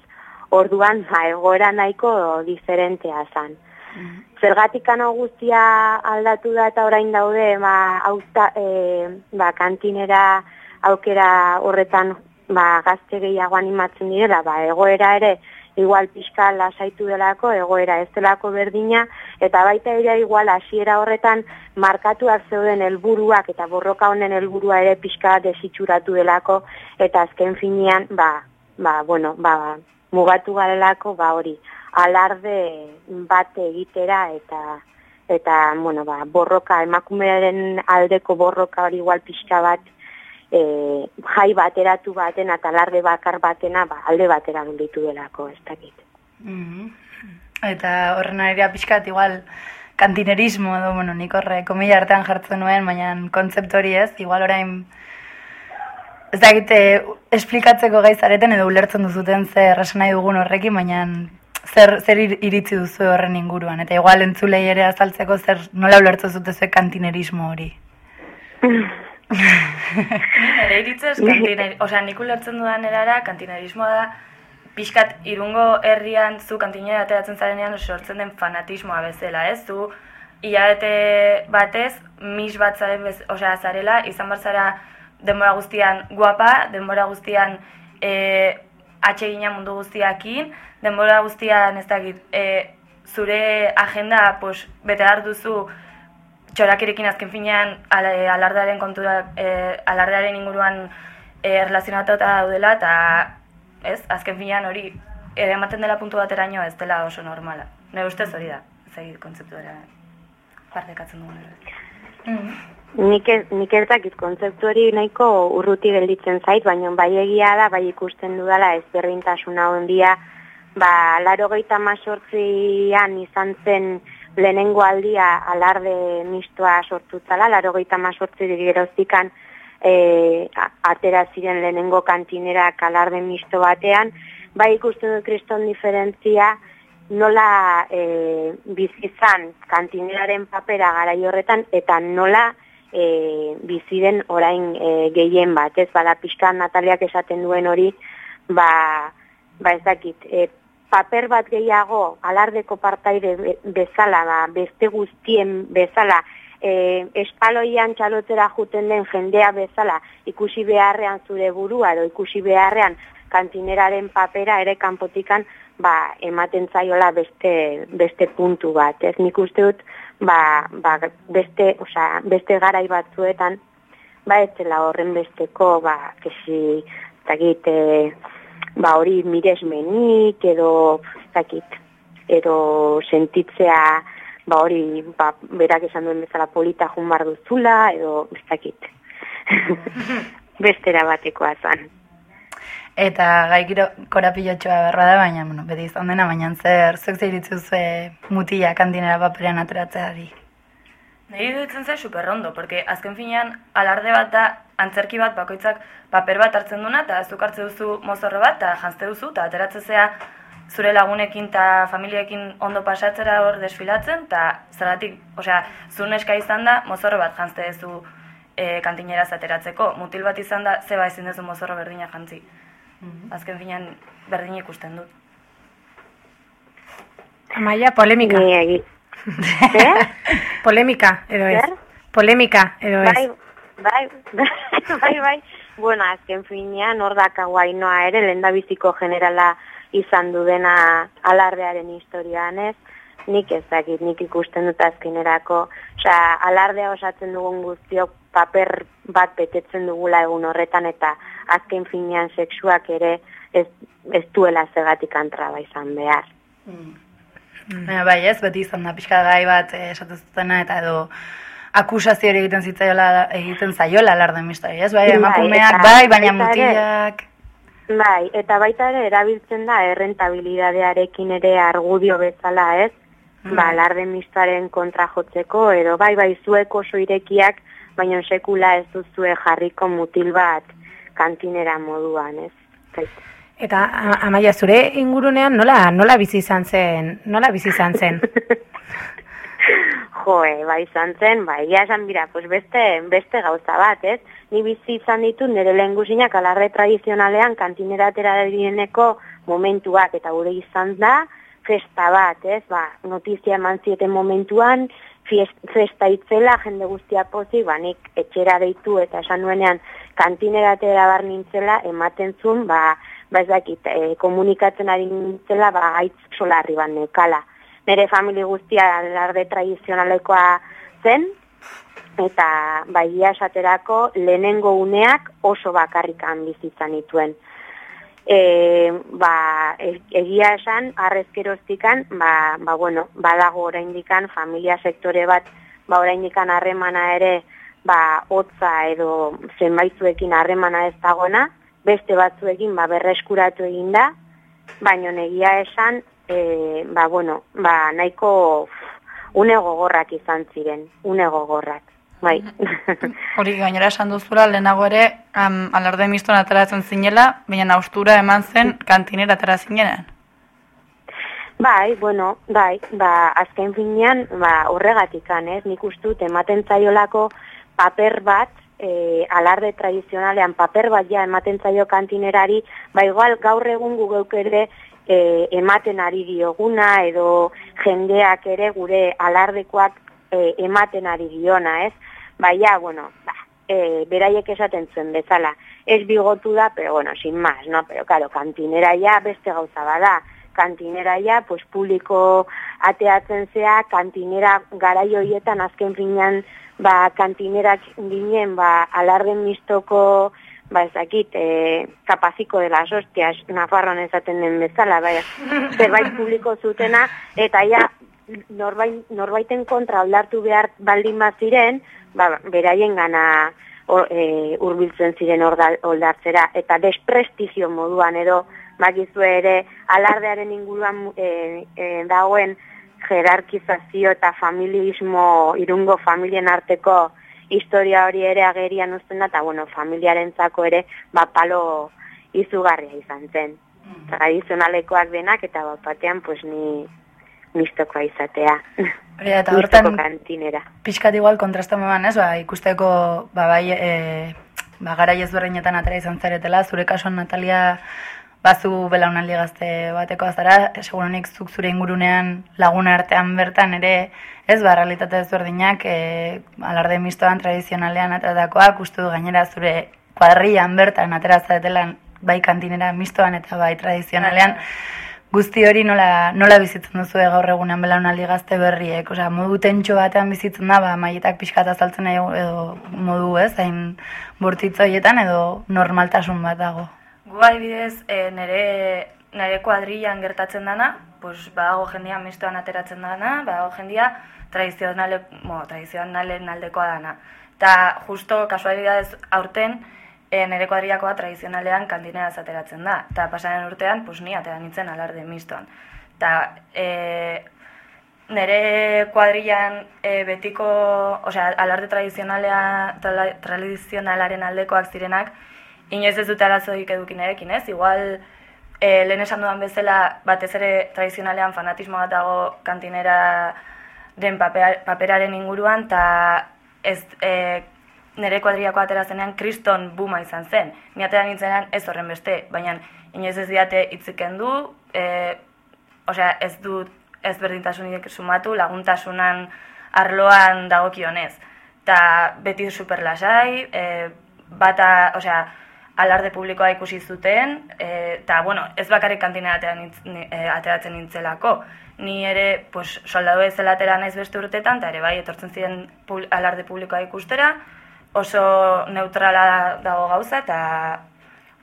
Orduan, ba, egoera nahiko diferentea zan. Zergatik ano guztia aldatu da eta orain daude, ba, auta, e, ba, kantinera aukera horretan ba, gazte gehiago animatzen direla, ba, egoera ere igual pixka lasaitu delako, egoera ez delako berdina, eta baita ere igual hasiera horretan markatuak zeuden helburuak eta borroka honen helburua ere pixka desitxuratu delako, eta azken finean, ba, ba, bueno, ba, mugatu garelako, ba, hori, alarde bat egitera eta eta bueno, ba, borroka emakumearen aldeko borroka hori igual pixka bat e, jai bateratu baten eta alarde bakar batena ba, alde batera gelditu delako, ez dakit. Mhm. Eta horren aria pixkat igual kantinerismo edo, bueno, nik horre komila artean jartzen nuen, baina kontzeptu hori ez, igual orain ez dakite esplikatzeko gaizareten edo ulertzen duzuten zer esan nahi dugun horrekin, baina zer, zer ir- iritzi duzu horren inguruan, eta igual entzulei ere azaltzeko zer nola ulertzen dute ze kantinerismo hori. Nire iritzez, kantineri, osea, nik ulertzen dudan erara, kantinerismoa da, pixkat irungo herrian zu kantinera ateratzen zarenean sortzen den fanatismoa bezala, ez? Zu hilabete batez, mis bat zaren bez, osea, zarela, izan bar zara denbora guztian guapa, denbora guztian e, atsegina mundu guztiakin, denbora guztian ez dakit, e, zure agenda pues, bete behar duzu txorakirekin azken finean al, e, alardearen kontura, e, alardearen inguruan e, relazionatuta daudela eta ez, azken finean hori ere ematen dela puntu bateraino ez dela oso normala. Nire ustez hori da, zegi kontzeptuara partekatzen dugun ere. Nik ez, ez dakit kontzeptu hori nahiko urruti gelditzen zait, baina bai egia da, bai ikusten dudala ezberdintasuna ondia, ba, laro geita mazortzian izan zen lehenengo aldia alarde mistoa sortutzala, laro geita mazortzi geroztikan e, atera ziren lehenengo kantinerak alarde misto batean, bai ikusten dut kriston diferentzia, nola e, bizizan kantineraren papera garai horretan eta nola e, biziren orain e, gehien bat, ez bada pixkan Nataliak esaten duen hori, ba, ba ez dakit, e, paper bat gehiago alardeko partaide be- bezala, ba, beste guztien bezala, e, espaloian txalotzera juten den jendea bezala, ikusi beharrean zure burua edo ikusi beharrean kantineraren papera ere kanpotikan ba, ematen zaiola beste, beste puntu bat. Ez nik uste dut ba, ba, beste, osea, beste garai batzuetan ba, ez zela horren besteko, ba, kesi, ez dakit, e, ba, hori miresmenik edo, ez dakit, edo sentitzea, ba, hori, ba, berak esan duen bezala polita jun bar duzula, edo, ez dakit. Bestera batekoa zan. Eta gai giro korapilotxoa berra da, baina, bueno, beti izan dena, baina zer, zuek zer iritzu zue mutila kantinera paperean ateratzeari. Niri iruditzen zait superrondo, porque azken finean alarde bat da antzerki bat bakoitzak paper bat hartzen duna eta zuk hartze duzu mozorro bat eta janzte duzu eta ateratzezea zure lagunekin eta familiekin ondo pasatzera hor desfilatzen eta zergatik, osea, zu neska izan da mozorro bat janzte duzu e, kantineraz ateratzeko. Mutil bat izan da zeba ezin duzu mozorro berdina jantzi. Azken finean berdin ikusten dut. Amaia, polemika. Ni egi. Eh? Polemika, edo ez. Zer? Polemika, edo ez. Bai, bai, bai, bai. Bueno, azken finean hor dakago ainoa ere, lendabiziko generala izan du dena alardearen historian ez. Nik ez dakit, nik ikusten dut azkenerako. Osea, alardea osatzen dugun guztiok paper bat betetzen dugula egun horretan eta azken finean sexuak ere ez, ez duela zegatik antraba izan behar. Baina bai, ez, beti izan da pixka gai bat eh, esaten zutena eta edo akusazio ere egiten zitzaiola egiten zaiola alarde mistari, ez? Bai, Bai, emakumeak eta bai, baina mutilak Bai, eta baita ere erabiltzen da errentabilidadearekin ere argudio bezala, ez? Ba, alarde mistaren kontra jotzeko, edo bai, bai, zuek oso irekiak, baina sekula ez duzue jarriko mutil bat kantinera moduan, ez? Zait. Eta Amaia, zure ingurunean nola, nola bizi izan zen? Nola bizi izan zen? Joe, bai izan zen, bai, egia esan bira, pues beste, beste gauza bat, ez? Ni bizi izan ditut nire lehen guzinak alarre tradizionalean kantinera atera dieneko momentuak, eta gure izan da, festa bat, ez? Ba, notizia eman zieten momentuan, fies- festa itzela, jende guztia pozik, ba, nik etxera deitu eta esan nuenean kantinera atera bar nintzela, ematen zuen, ba, ba ez dakit, e, komunikatzen ari nintzela, ba, gaitz solarri bat nekala. Nere famili guztia alarde tradizionalekoa zen, eta baia esaterako lehenengo uneak oso bakarrikan bizitzan dituen. E, ba, e- egia esan, arrezkeroztikan, ba, ba, bueno, badago oraindikan familia sektore bat, ba, oraindikan harremana ere, ba, hotza edo zenbaitzuekin harremana ez dagoena, beste batzuekin, ba, berreskuratu egin da, baina egia esan, e, ba, bueno, ba, nahiko une gogorrak izan ziren, une gogorrak, bai. hori gainera esan duzula lehenago ere am, alarde miston ateratzen zinela, baina austura eman zen kantinera atera zinenean. Bai, bueno, bai, ba, azken finean, ba, horregatikan, ez, nik ustut, ematen zaiolako paper bat, e, alarde tradizionalean paper bat ja ematen zaio kantinerari, ba, igual gaur egun gu geuk ere e, ematen ari dioguna, edo jendeak ere gure alardekoak e, ematen ari diona, ez? Baina, bueno, ba, e, beraiek esaten zuen bezala, ez bigotu da, pero bueno, sin más, no? Pero claro, kantinera ja beste gauza bada, kantinera ja, pues publiko ateatzen zea, kantinera garai horietan azken finean, ba, kantinerak ginen, ba, alarden mistoko, ba, ezakit, e, kapaziko de las hostias, Nafarroan esaten den bezala, bai, zerbait publiko zutena, eta ja, norbait, norbaiten kontra aldartu behar baldin bat ziren, ba, beraien gana o, e, urbiltzen ziren oldartzera, eta desprestigio moduan edo, bakizu ere, alardearen inguruan e, e, dagoen jerarkizazio eta familismo, irungo familien arteko historia hori ere agerian uzten da, eta bueno, familiarentzako ere, ba, palo izugarria izan zen. Tradizionalekoak denak, eta bat batean, pues, ni mistokoa izatea. Hori eta hortan kantinera. pixkat igual kontrasta moduan, ez, ba, ikusteko, ba, bai, e, ba, garai ezberdinetan atera izan zaretela, zure kasuan Natalia, bazu belaunaldi gazte bateko azara, segurunik zuk zure ingurunean laguna artean bertan ere, ez, ba, realitate ezberdinak, e, alarde mistoan tradizionalean ateratakoak, uste du gainera zure kuadrian bertan atera zaretela, bai kantinera mistoan eta bai tradizionalean, guzti hori nola, nola bizitzen duzu gaur egunean belaunaldi gazte berriek, osea, modu tentxo batean bizitzen da, ba, maietak pixkat azaltzen nahi edo modu ez, hain bortitza horietan edo normaltasun bat dago. Gu adibidez, e, nere, nere kuadrillan gertatzen dana, pues, badago jendia mistoan ateratzen dana, badago jendia tradizionale, bueno, tradizionalen aldekoa dana. Eta justo kasualidadez aurten, e, nere kuadrillakoa tradizionalean kantinera ateratzen da. Eta pasaren urtean, pues, ni atera nintzen alarde mistoan. Eta e, nere kuadrillan e, betiko, osea, alarde tradizionalea, trala- tradizionalaren aldekoak zirenak, inoiz ez dute arazoik edukin erekin, ez? Igual, e, lehen esan dudan bezala, batez ere tradizionalean fanatismo bat dago kantinera den paper, paperaren inguruan, eta ez, e, nire kuadriako atera zenean kriston buma izan zen. Ni atera nintzenean ez horren beste, baina inoiz ez diate hitziken du, e, osea, ez dut ez berdintasunik sumatu laguntasunan arloan dagokionez. Ta beti super lasai, e, bata, osea, alarde publikoa ikusi zuten, e, eta, bueno, ez bakarrik kantina ateratzen nintzelako. Ni ere, pues, soldadu ez atera naiz beste urtetan, eta ere bai, etortzen ziren pul- alarde publikoa ikustera, oso neutrala dago gauza, eta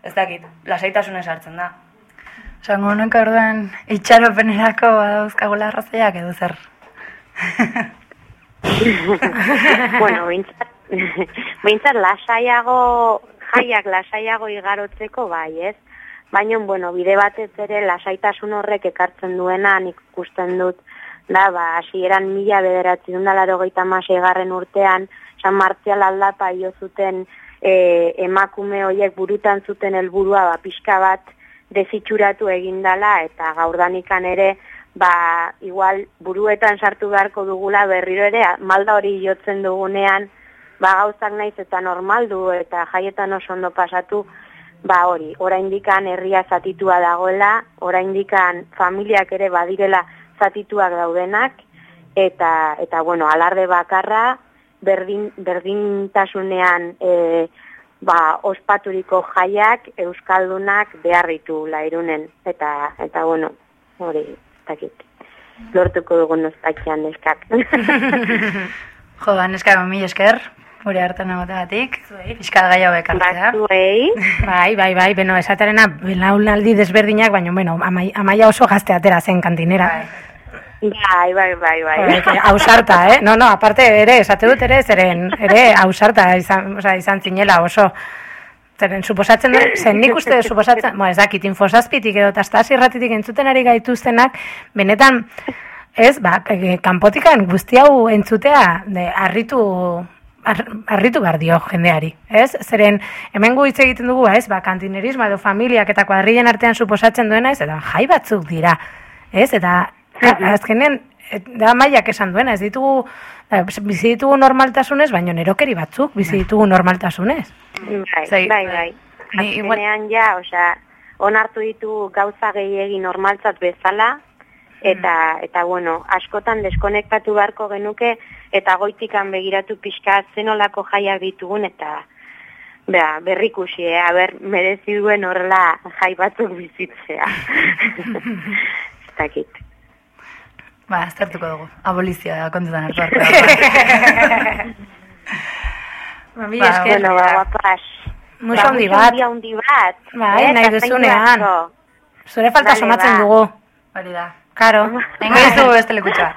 ez dakit, lasaitasunez hartzen da. Zango honek orduan itxaropenerako badauzkagola arrazoiak edo zer. bueno, bintzat, bintzat lasaiago, jaiak lasaiago igarotzeko bai, ez? Baina, bueno, bide batez ere lasaitasun horrek ekartzen duena nik ikusten dut, da, ba, hasieran mila bederatzi dundalaro geita garren urtean, San Martzial aldapa jo zuten e, emakume horiek burutan zuten helburua ba, pixka bat desitxuratu egindala eta gaurdanikan ere ba, igual buruetan sartu beharko dugula berriro ere malda hori jotzen dugunean ba, gauzak naiz eta normaldu eta jaietan oso ondo pasatu ba hori, oraindikan herria zatitua dagoela, oraindikan familiak ere badirela zatituak daudenak eta eta bueno, alarde bakarra berdin, berdintasunean e, ba, ospaturiko jaiak euskaldunak beharritu lairunen eta eta bueno, hori, dakit. Lortuko dugun nostalgian neskak. Jo, ba, neska mil esker, gure hartan agotegatik, pixkat gai hauek. Batzuei, Bai, bai, bai, beno, esaterena belaunaldi desberdinak, baina, bueno, amai, amaia oso gazte atera zen kantinera. bai, bai, bai, bai. Bai, que ausarta, eh? No, no, aparte ere, esate dut ere, zeren, ere ausarta izan, osea, izan zinela oso. Zeren, suposatzen da, zen nik uste suposatzen, bo, ez dakit, infosazpitik edo tastasi irratitik entzuten ari gaituztenak, benetan, ez, ba, e, kanpotikan guzti hau entzutea, de, harritu, ar- harritu behar dio jendeari, ez? Zeren, hemen hitz egiten dugu, ez, ba, kantinerismo edo familiak eta kuadrillen artean suposatzen duena, ez, eta jai batzuk dira, ez, eta a- azkenean, et- da maiak esan duena, ez ditugu, da, bizi ditugu normaltasunez, baina nerokeri batzuk bizi ditugu normaltasunez. Bai, Zai, bai, bai. Igual- Azkenean ja, osea, onartu ditu gauza gehiegi normaltzat bezala, eta, eta bueno, askotan deskonektatu beharko genuke, eta goitikan begiratu pixka zenolako jaiak ditugun, eta Bea, berrikusi, eh? aber, merezi duen horrela jai batzuk bizitzea. Ez dakit. Ba, aztertuko dugu. Abolizioa kontutan hartu hartu. da. Ba, mi Ba, esker, Bueno, ba, guapas. musu Ba, handi bat, handi handi bat. Bai, eh, nahi duzunean. zure falta Vale, somatzen ba. dugu. Hori da. Karo. Venga, ez beste lekutxa.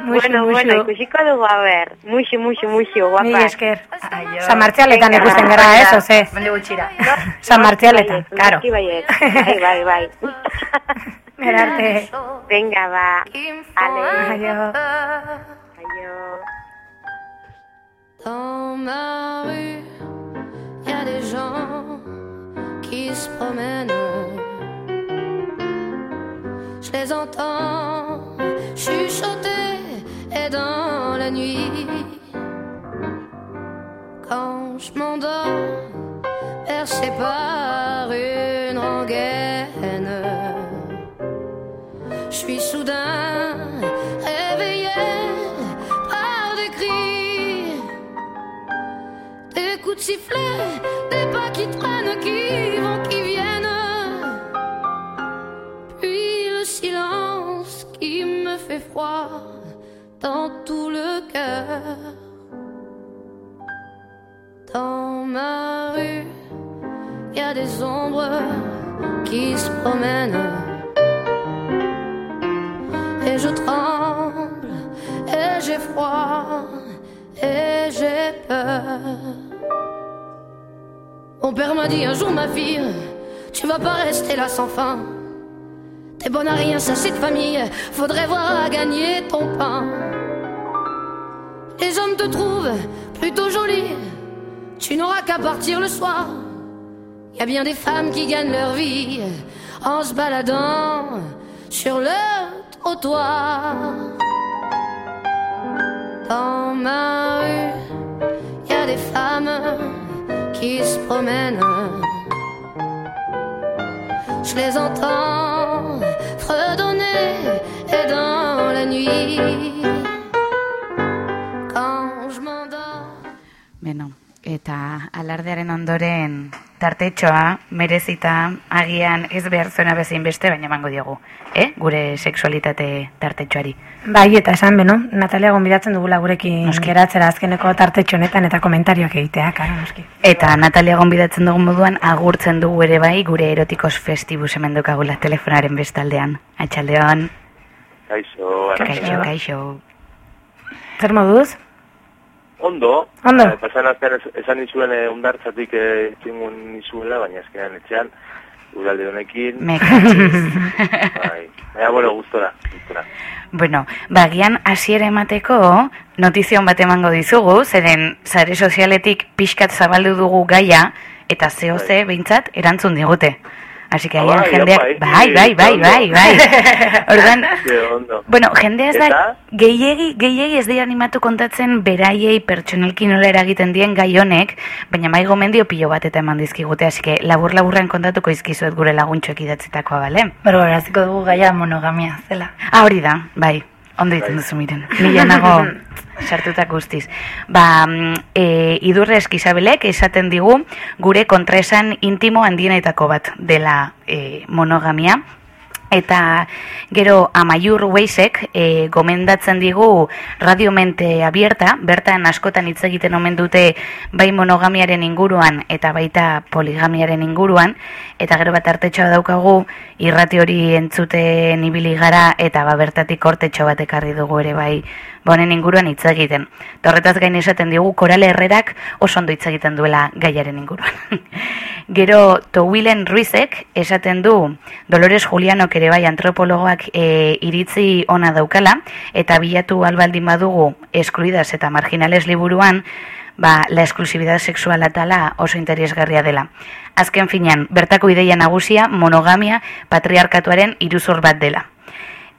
Muxu, bueno, bueno, ikusiko dugu, a ber. Muxu, muxu, muxu, guapas. Mi esker. Aio. San Martzialetan ikusten gara, ez, oze? Mende gutxira. San Martzialetan, karo. Bai, bai. Venga, ba. Ale, Aio. aio. Dans ma rue, y a des gens qui se promènent. Je les entends chuchoter et dans la nuit, quand je m'endors, percé par une rengaine, je suis soudain réveillé par des cris. Des coups de sifflet, des pas qui traînent, qui Dans ma rue, y a des ombres qui se promènent. Et je tremble, et j'ai froid, et j'ai peur. Mon père m'a dit un jour, ma fille, tu vas pas rester là sans fin. T'es bonne à rien, ça c'est de famille, faudrait voir à gagner ton pain. Les hommes te trouvent plutôt jolie, tu n'auras qu'à partir le soir. Y a bien des femmes qui gagnent leur vie en se baladant sur le trottoir. Dans ma rue, âme qui se promènent. Je les entends fredonner et dans la nuit, Beno, eta alardearen ondoren tartetxoa merezita agian ez behar zuena bezain beste, baina emango diogu, eh? Gure sexualitate tartetxoari. Bai, eta esan beno, Natalia gonbidatzen dugula gurekin geratzera azkeneko tartetxo honetan eta komentarioak egitea, karo, noski. Eta Natalia gonbidatzen dugun moduan agurtzen dugu ere bai gure erotikos festibus hemen dukagula telefonaren bestaldean. Atxaldeon, Kaixo, kaixo, kaixo. Zer moduz? Ondo. Ondo. Eh, pasan astean es, esan nizuen eh, ondartzatik eh, itzingun nizuela, baina azkenean etxean, udalde honekin. Bai. Baina, bueno, gustora, gustora. Bueno, bagian hasiera emateko notizion bat emango dizugu, zeren sare sozialetik pixkat zabaldu dugu gaia, eta zeo ze behintzat erantzun digute. Así que Ah, agian bai, jendeak, bai, bai, bai, bai, bai, bai. Ondo. Bueno, jendea ez da, gehiegi, gehiegi ez dira animatu kontatzen beraiei pertsonalki nola eragiten dien gai honek, baina mai gomendio pilo bat eta eman dizkigute, hasi que labur-laburren kontatuko izkizuet gure laguntxoek idatzitakoa, bale? Bero, eraziko dugu gaia monogamia zela. Ah, hori da, bai, ondo ditzen duzu miren. Nila nago sartutak guztiz. Ba, mm, e, idurre eskizabelek esaten digu gure kontraesan intimo handienetako bat dela e, monogamia. Eta gero Amaiur Weisek e, gomendatzen digu Radio Mente Abierta, bertan askotan hitz egiten omen dute bai monogamiaren inguruan eta baita poligamiaren inguruan, eta gero bat artetxoa daukagu irrati hori entzuten ibili gara eta ba bertatik hortetxo bat ekarri dugu ere bai bonen inguruan hitz egiten. Eta horretaz gain esaten digu Korale Herrerak oso ondo hitz egiten duela gaiaren inguruan. Gero Towilen Ruizek esaten du Dolores Julianok ere bai antropologoak e, iritzi ona daukala eta bilatu albaldin badugu eskluidas eta marginales liburuan ba, la exclusividad sexual atala oso interesgarria dela. Azken finean, bertako ideia nagusia monogamia patriarkatuaren iruzur bat dela.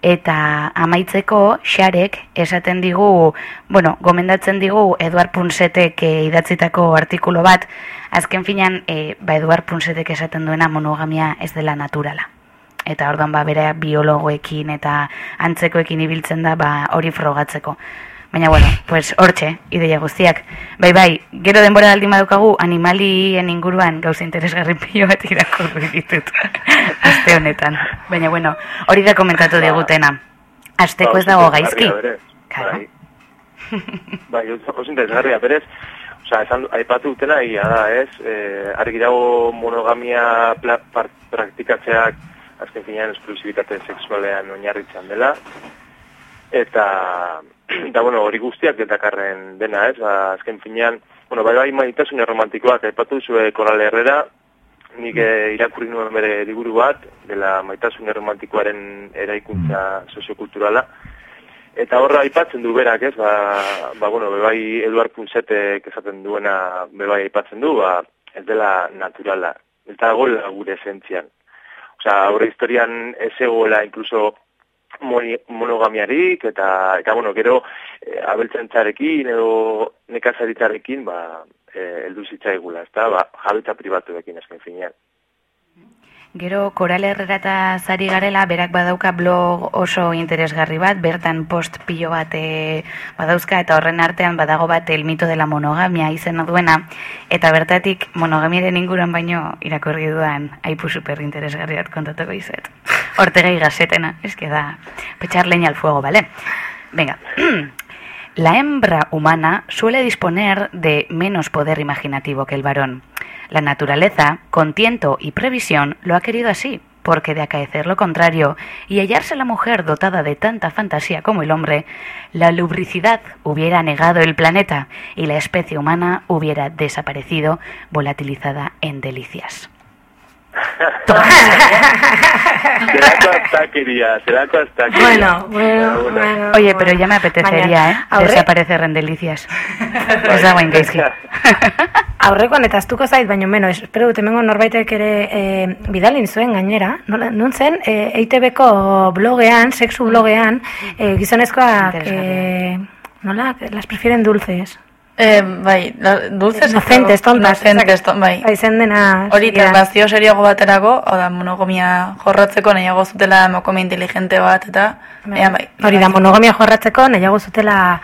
Eta amaitzeko xarek esaten digu, bueno, gomendatzen digu Eduard Punsetek eh, idatzitako artikulu bat, azken finean, eh, ba Eduard Punsetek esaten duena monogamia ez dela naturala. Eta orduan ba bere biologoekin eta antzekoekin ibiltzen da ba hori frogatzeko. Baina bueno, pues hortxe, ideia guztiak. Bai, bai, gero denbora aldi madukagu animalien inguruan gauza interesgarri pilo bat irakurri ditut. Aste honetan. Baina bueno, hori da komentatu digutena. Asteko ez dago gaizki. Berez. Bai, bai oso interesgarria, berez. Osa, esan, aipatu dutena, ia da, ez? Eh, argi dago monogamia pla, par, praktikatzeak azken finean esklusibitate sexualean oinarritzen dela. Eta, da, bueno, hori guztiak detakarren dena, ez? Ba, azken finean, bueno, bai bai maitasune romantikoak, aipatu zue Korale Herrera, nik eh, irakurri nuen bere liburu bat, dela maitasune romantikoaren eraikuntza soziokulturala, Eta horra aipatzen du berak, ez, ba, ba bueno, bebai Eduard Punsetek esaten duena bebai aipatzen du, ba, ez dela naturala, eta gola gure esentzian. Osea, horre historian ez egoela incluso moni- monogamiarik, eta, eta bueno, gero, e, abeltzentzarekin edo nekazaritzarekin, ba, e, eldu zitzaigula, ez da, ba, jabetza pribatuekin esken finean. Gero Koral Herrera eta Zari Garela berak badauka blog oso interesgarri bat, bertan post pilo bat e, badauzka eta horren artean badago bat el mito de la monogamia izena duena eta bertatik monogamiaren inguruan baino irakurri dudan aipu super interesgarri bat kontatuko izuet. Ortega y gasetena, es que da pechar leña al fuego, ¿vale? Venga. La hembra humana suele disponer de menos poder imaginativo que el varón. La naturaleza, con tiento y previsión, lo ha querido así, porque de acaecer lo contrario y hallarse la mujer dotada de tanta fantasía como el hombre, la lubricidad hubiera negado el planeta y la especie humana hubiera desaparecido, volatilizada en delicias. Zerako astakeria, zerako astakeria. Bueno, bueno, bueno. Oye, pero ya me apetecería, Baina, ¿eh? aurre- Desaparecer en delicias. Ez dago gaizki. Aurrekoan eta astuko zait, baino meno, espero dut hemengo norbaitek ere e, bidalin zuen gainera, nola, nun zen, e, EITB-ko blogean, sexu blogean, e, gizonezkoak, e, nola, las prefieren dulces. Eh, bai, la- dulces. Inocentes, tontas. Inocentes, ton, bai. Bai, zen dena... Hori seria. tratazio serioago baterako, hau da, monogamia jorratzeko nahiago zutela emakume inteligente bat, eta, ea, bai. Hori da, monogamia jorratzeko, nahiago zutela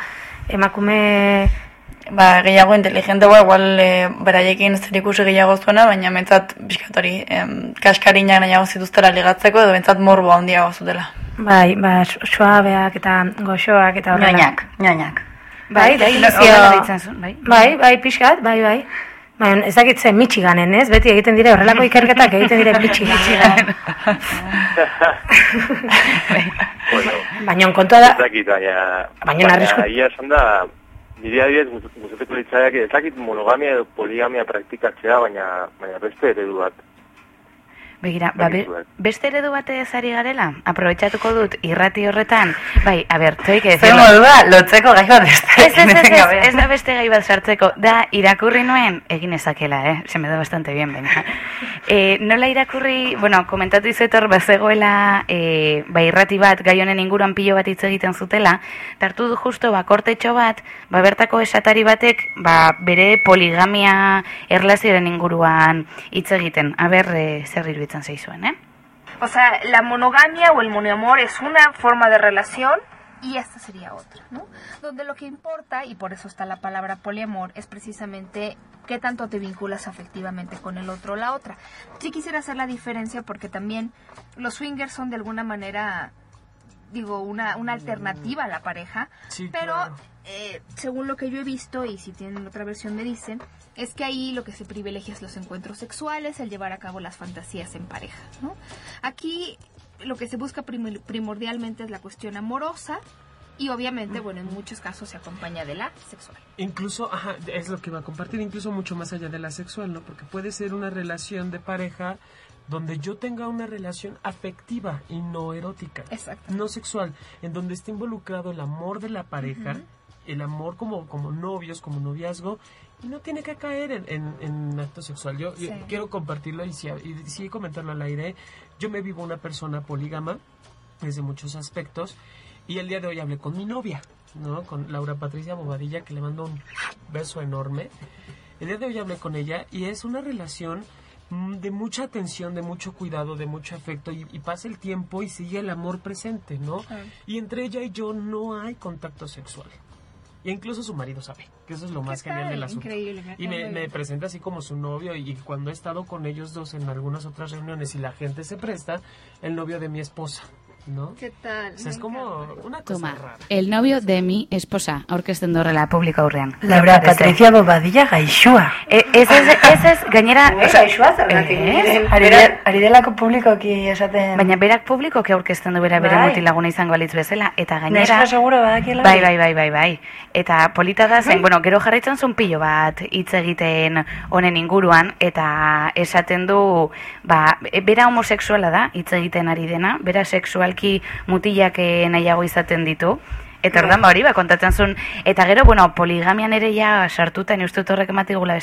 emakume... Ba, gehiago inteligenteagoa, igual e, beraiekin zer ikusi gehiago zuena, baina mentzat, bizkat hori, em, kaskarinak nahiago zituztela ligatzeko, edo mentzat morbo handiago zutela. Bai, ba, su- suabeak eta goxoak eta horrela. Ñañak, ñañak. Bai, bai, horrela deitzen zuen, bai. Bai, bai, pixkat, bai, bai. Baina ez dakit zen Michiganen, ez? Beti egiten dire horrelako ikerketak egiten dire Michiganen. Bueno, Baina kontua da, ez dakit, baina... Baina arrisku- Ia esan da, nire adibidez, gust- gustatuko litzaiak, ez dakit monogamia edo poligamia praktikatzea, baina, baina beste eredu bat. Begira, ba, be, Dakizuet. beste eredu batez ari garela, aprobetxatuko dut irrati horretan, bai, a ber, toik ez. Zer modua, lotzeko gai bat ez Ez, ez, ez, ez, ez da beste gai bat sartzeko. Da, irakurri nuen, egin ezakela, eh? Se me da bastante bien, baina. E, nola irakurri, bueno, komentatu izetor, bazegoela, e, ba, irrati bat, gai honen inguruan pilo bat hitz egiten zutela, tartu du justo, ba, kortetxo bat, ba, bertako esatari batek, ba, bere poligamia erlazioaren inguruan hitz egiten. A ber, e, zer iruditzen eh? O sea, la monogamia o el monoamor es una forma de relación y esta sería otra, ¿no? Donde lo que importa, y por eso está la palabra poliamor, es precisamente qué tanto te vinculas afectivamente con el otro o la otra. Sí quisiera hacer la diferencia porque también los swingers son de alguna manera, digo, una, una alternativa a la pareja, Sí, pero claro. eh, según lo que yo he visto, y si tienen otra versión me dicen, es que ahí lo que se privilegia es los encuentros sexuales, el llevar a cabo las fantasías en pareja, ¿no? Aquí lo que se busca prim- primordialmente es la cuestión amorosa y obviamente, bueno, en muchos casos se acompaña de la sexual. Incluso, ajá, es lo que iba a compartir, incluso mucho más allá de la sexual, ¿no? Porque puede ser una relación de pareja donde yo tenga una relación afectiva y no erótica. No sexual, en donde esté involucrado el amor de la pareja, el amor como, como novios, como noviazgo, y no tiene que caer en, en, en acto sexual. Yo, quiero compartirlo y sí, y sí comentarlo al aire. Yo me vivo una persona polígama desde muchos aspectos y el día de hoy hablé con mi novia, ¿no? Con Laura Patricia Bobadilla, que le mando un beso enorme. El día de hoy hablé con ella y es una relación de mucha atención, de mucho cuidado, de mucho afecto y, y pasa el tiempo y sigue el amor presente, ¿no? Y entre ella y yo no hay contacto sexual. Y incluso su marido sabe, que eso es lo más ¿Qué genial del asunto. Increíble, me y me, presenta así como su novio y cuando he estado con ellos dos en algunas otras reuniones y la gente se presta, el novio de mi esposa, ¿no? ¿Qué tal? O sea, es como una cosa Toma, rara. el novio de mi esposa, aurkezten du horrela publiko aurrean. Laura. Patricia Bobadilla gaixua. E, ez ez, ez ez, gainera... Gaixua zergatik. Ari, ari delako publikoki esaten... Baina berak publikoki aurkezten du bera bere Bai. mutilaguna izango balitz bezala, eta gainera... Neska seguro badakiela. Bai, bai, bai, bai, bai. Eta polita da zen, bueno, gero jarraitzen zuen pilo bat hitz egiten honen inguruan, eta esaten du, ba, e, bera homosexuala da, hitz egiten ari dena, bera sexualki mutilak eh, nahiago izaten ditu, Eta ordan ba hori, ba, kontatzen zuen, eta gero, bueno, poligamian ere ja sartuta, ni uste horrek ematigula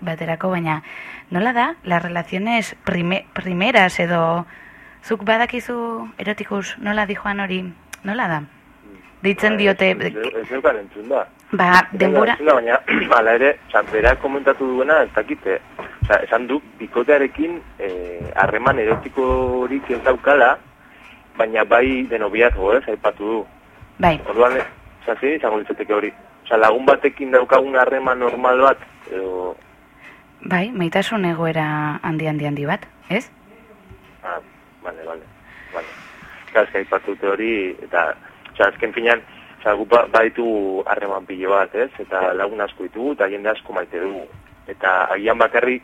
baterako, baina nola da, las relaciones prime, primeras edo, zuk badakizu erotikus, nola di joan hori, nola da? Deitzen diote, Ez neukan entzun da. ba, denbora, Entzun da, baina, ala ere, oza, berak komentatu duena, ez dakite. Oza, esan du, bikotearekin eh, harreman erotikorik ez daukala, baina bai denobiazgo, ez, aipatu du. bai, Orduan, oza, zein izango litzateke hori. Oza, lagun batekin daukagun harreman normal bat, edo, bai, maitasun egoera handi handi handi bat, ez? ah, bale, bale, bale. Ez aipatu dute hori, eta, oza, azken finean, oza, gu ba, baditu harreman pilo bat, ez? Eta lagun asko ditugu, eta jende asko maite dugu. Eta agian bakarrik,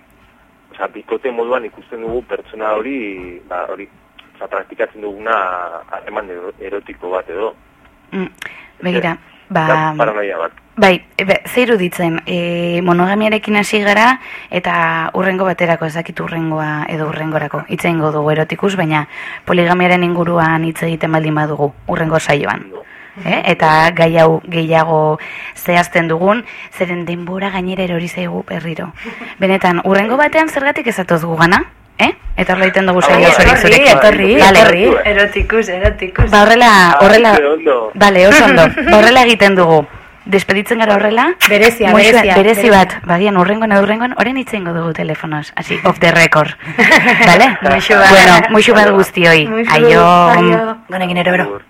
oza, bikote moduan ikusten dugu pertsona hori, ba, hori, oza, praktikatzen duguna harreman ero- erotiko bat edo. Mm, begira, Da, ba... paranoia bat. Bai, be, ze iruditzen, e, monogamiarekin hasi gara eta urrengo baterako ezakit urrengoa edo urrengorako hitz egingo dugu erotikus, baina poligamiaren inguruan hitz egiten baldin badugu urrengo saioan. Eh? Eta gai hau gehiago zehazten dugun, zeren denbora gainera erori zaigu berriro. Benetan, urrengo batean zergatik ezatoz gu gana? Eh? Eta horrela egiten dugu saio osorik Etorri, zurekin. etorri, Vale. etorri. Erotikus, erotikus. Ba horrela, Ah, horrela. Bale, oso ondo. Horrela egiten dugu. despeditzen gara horrela. Berezia, berezia, Berezi bat, bagian urrengoan edo urrengoan, orain itzengo dugu telefonoz, así, off the record. Vale? Muixu bat. Bueno, muixu bat guztioi. Aio. aio. Gonekin ere bero.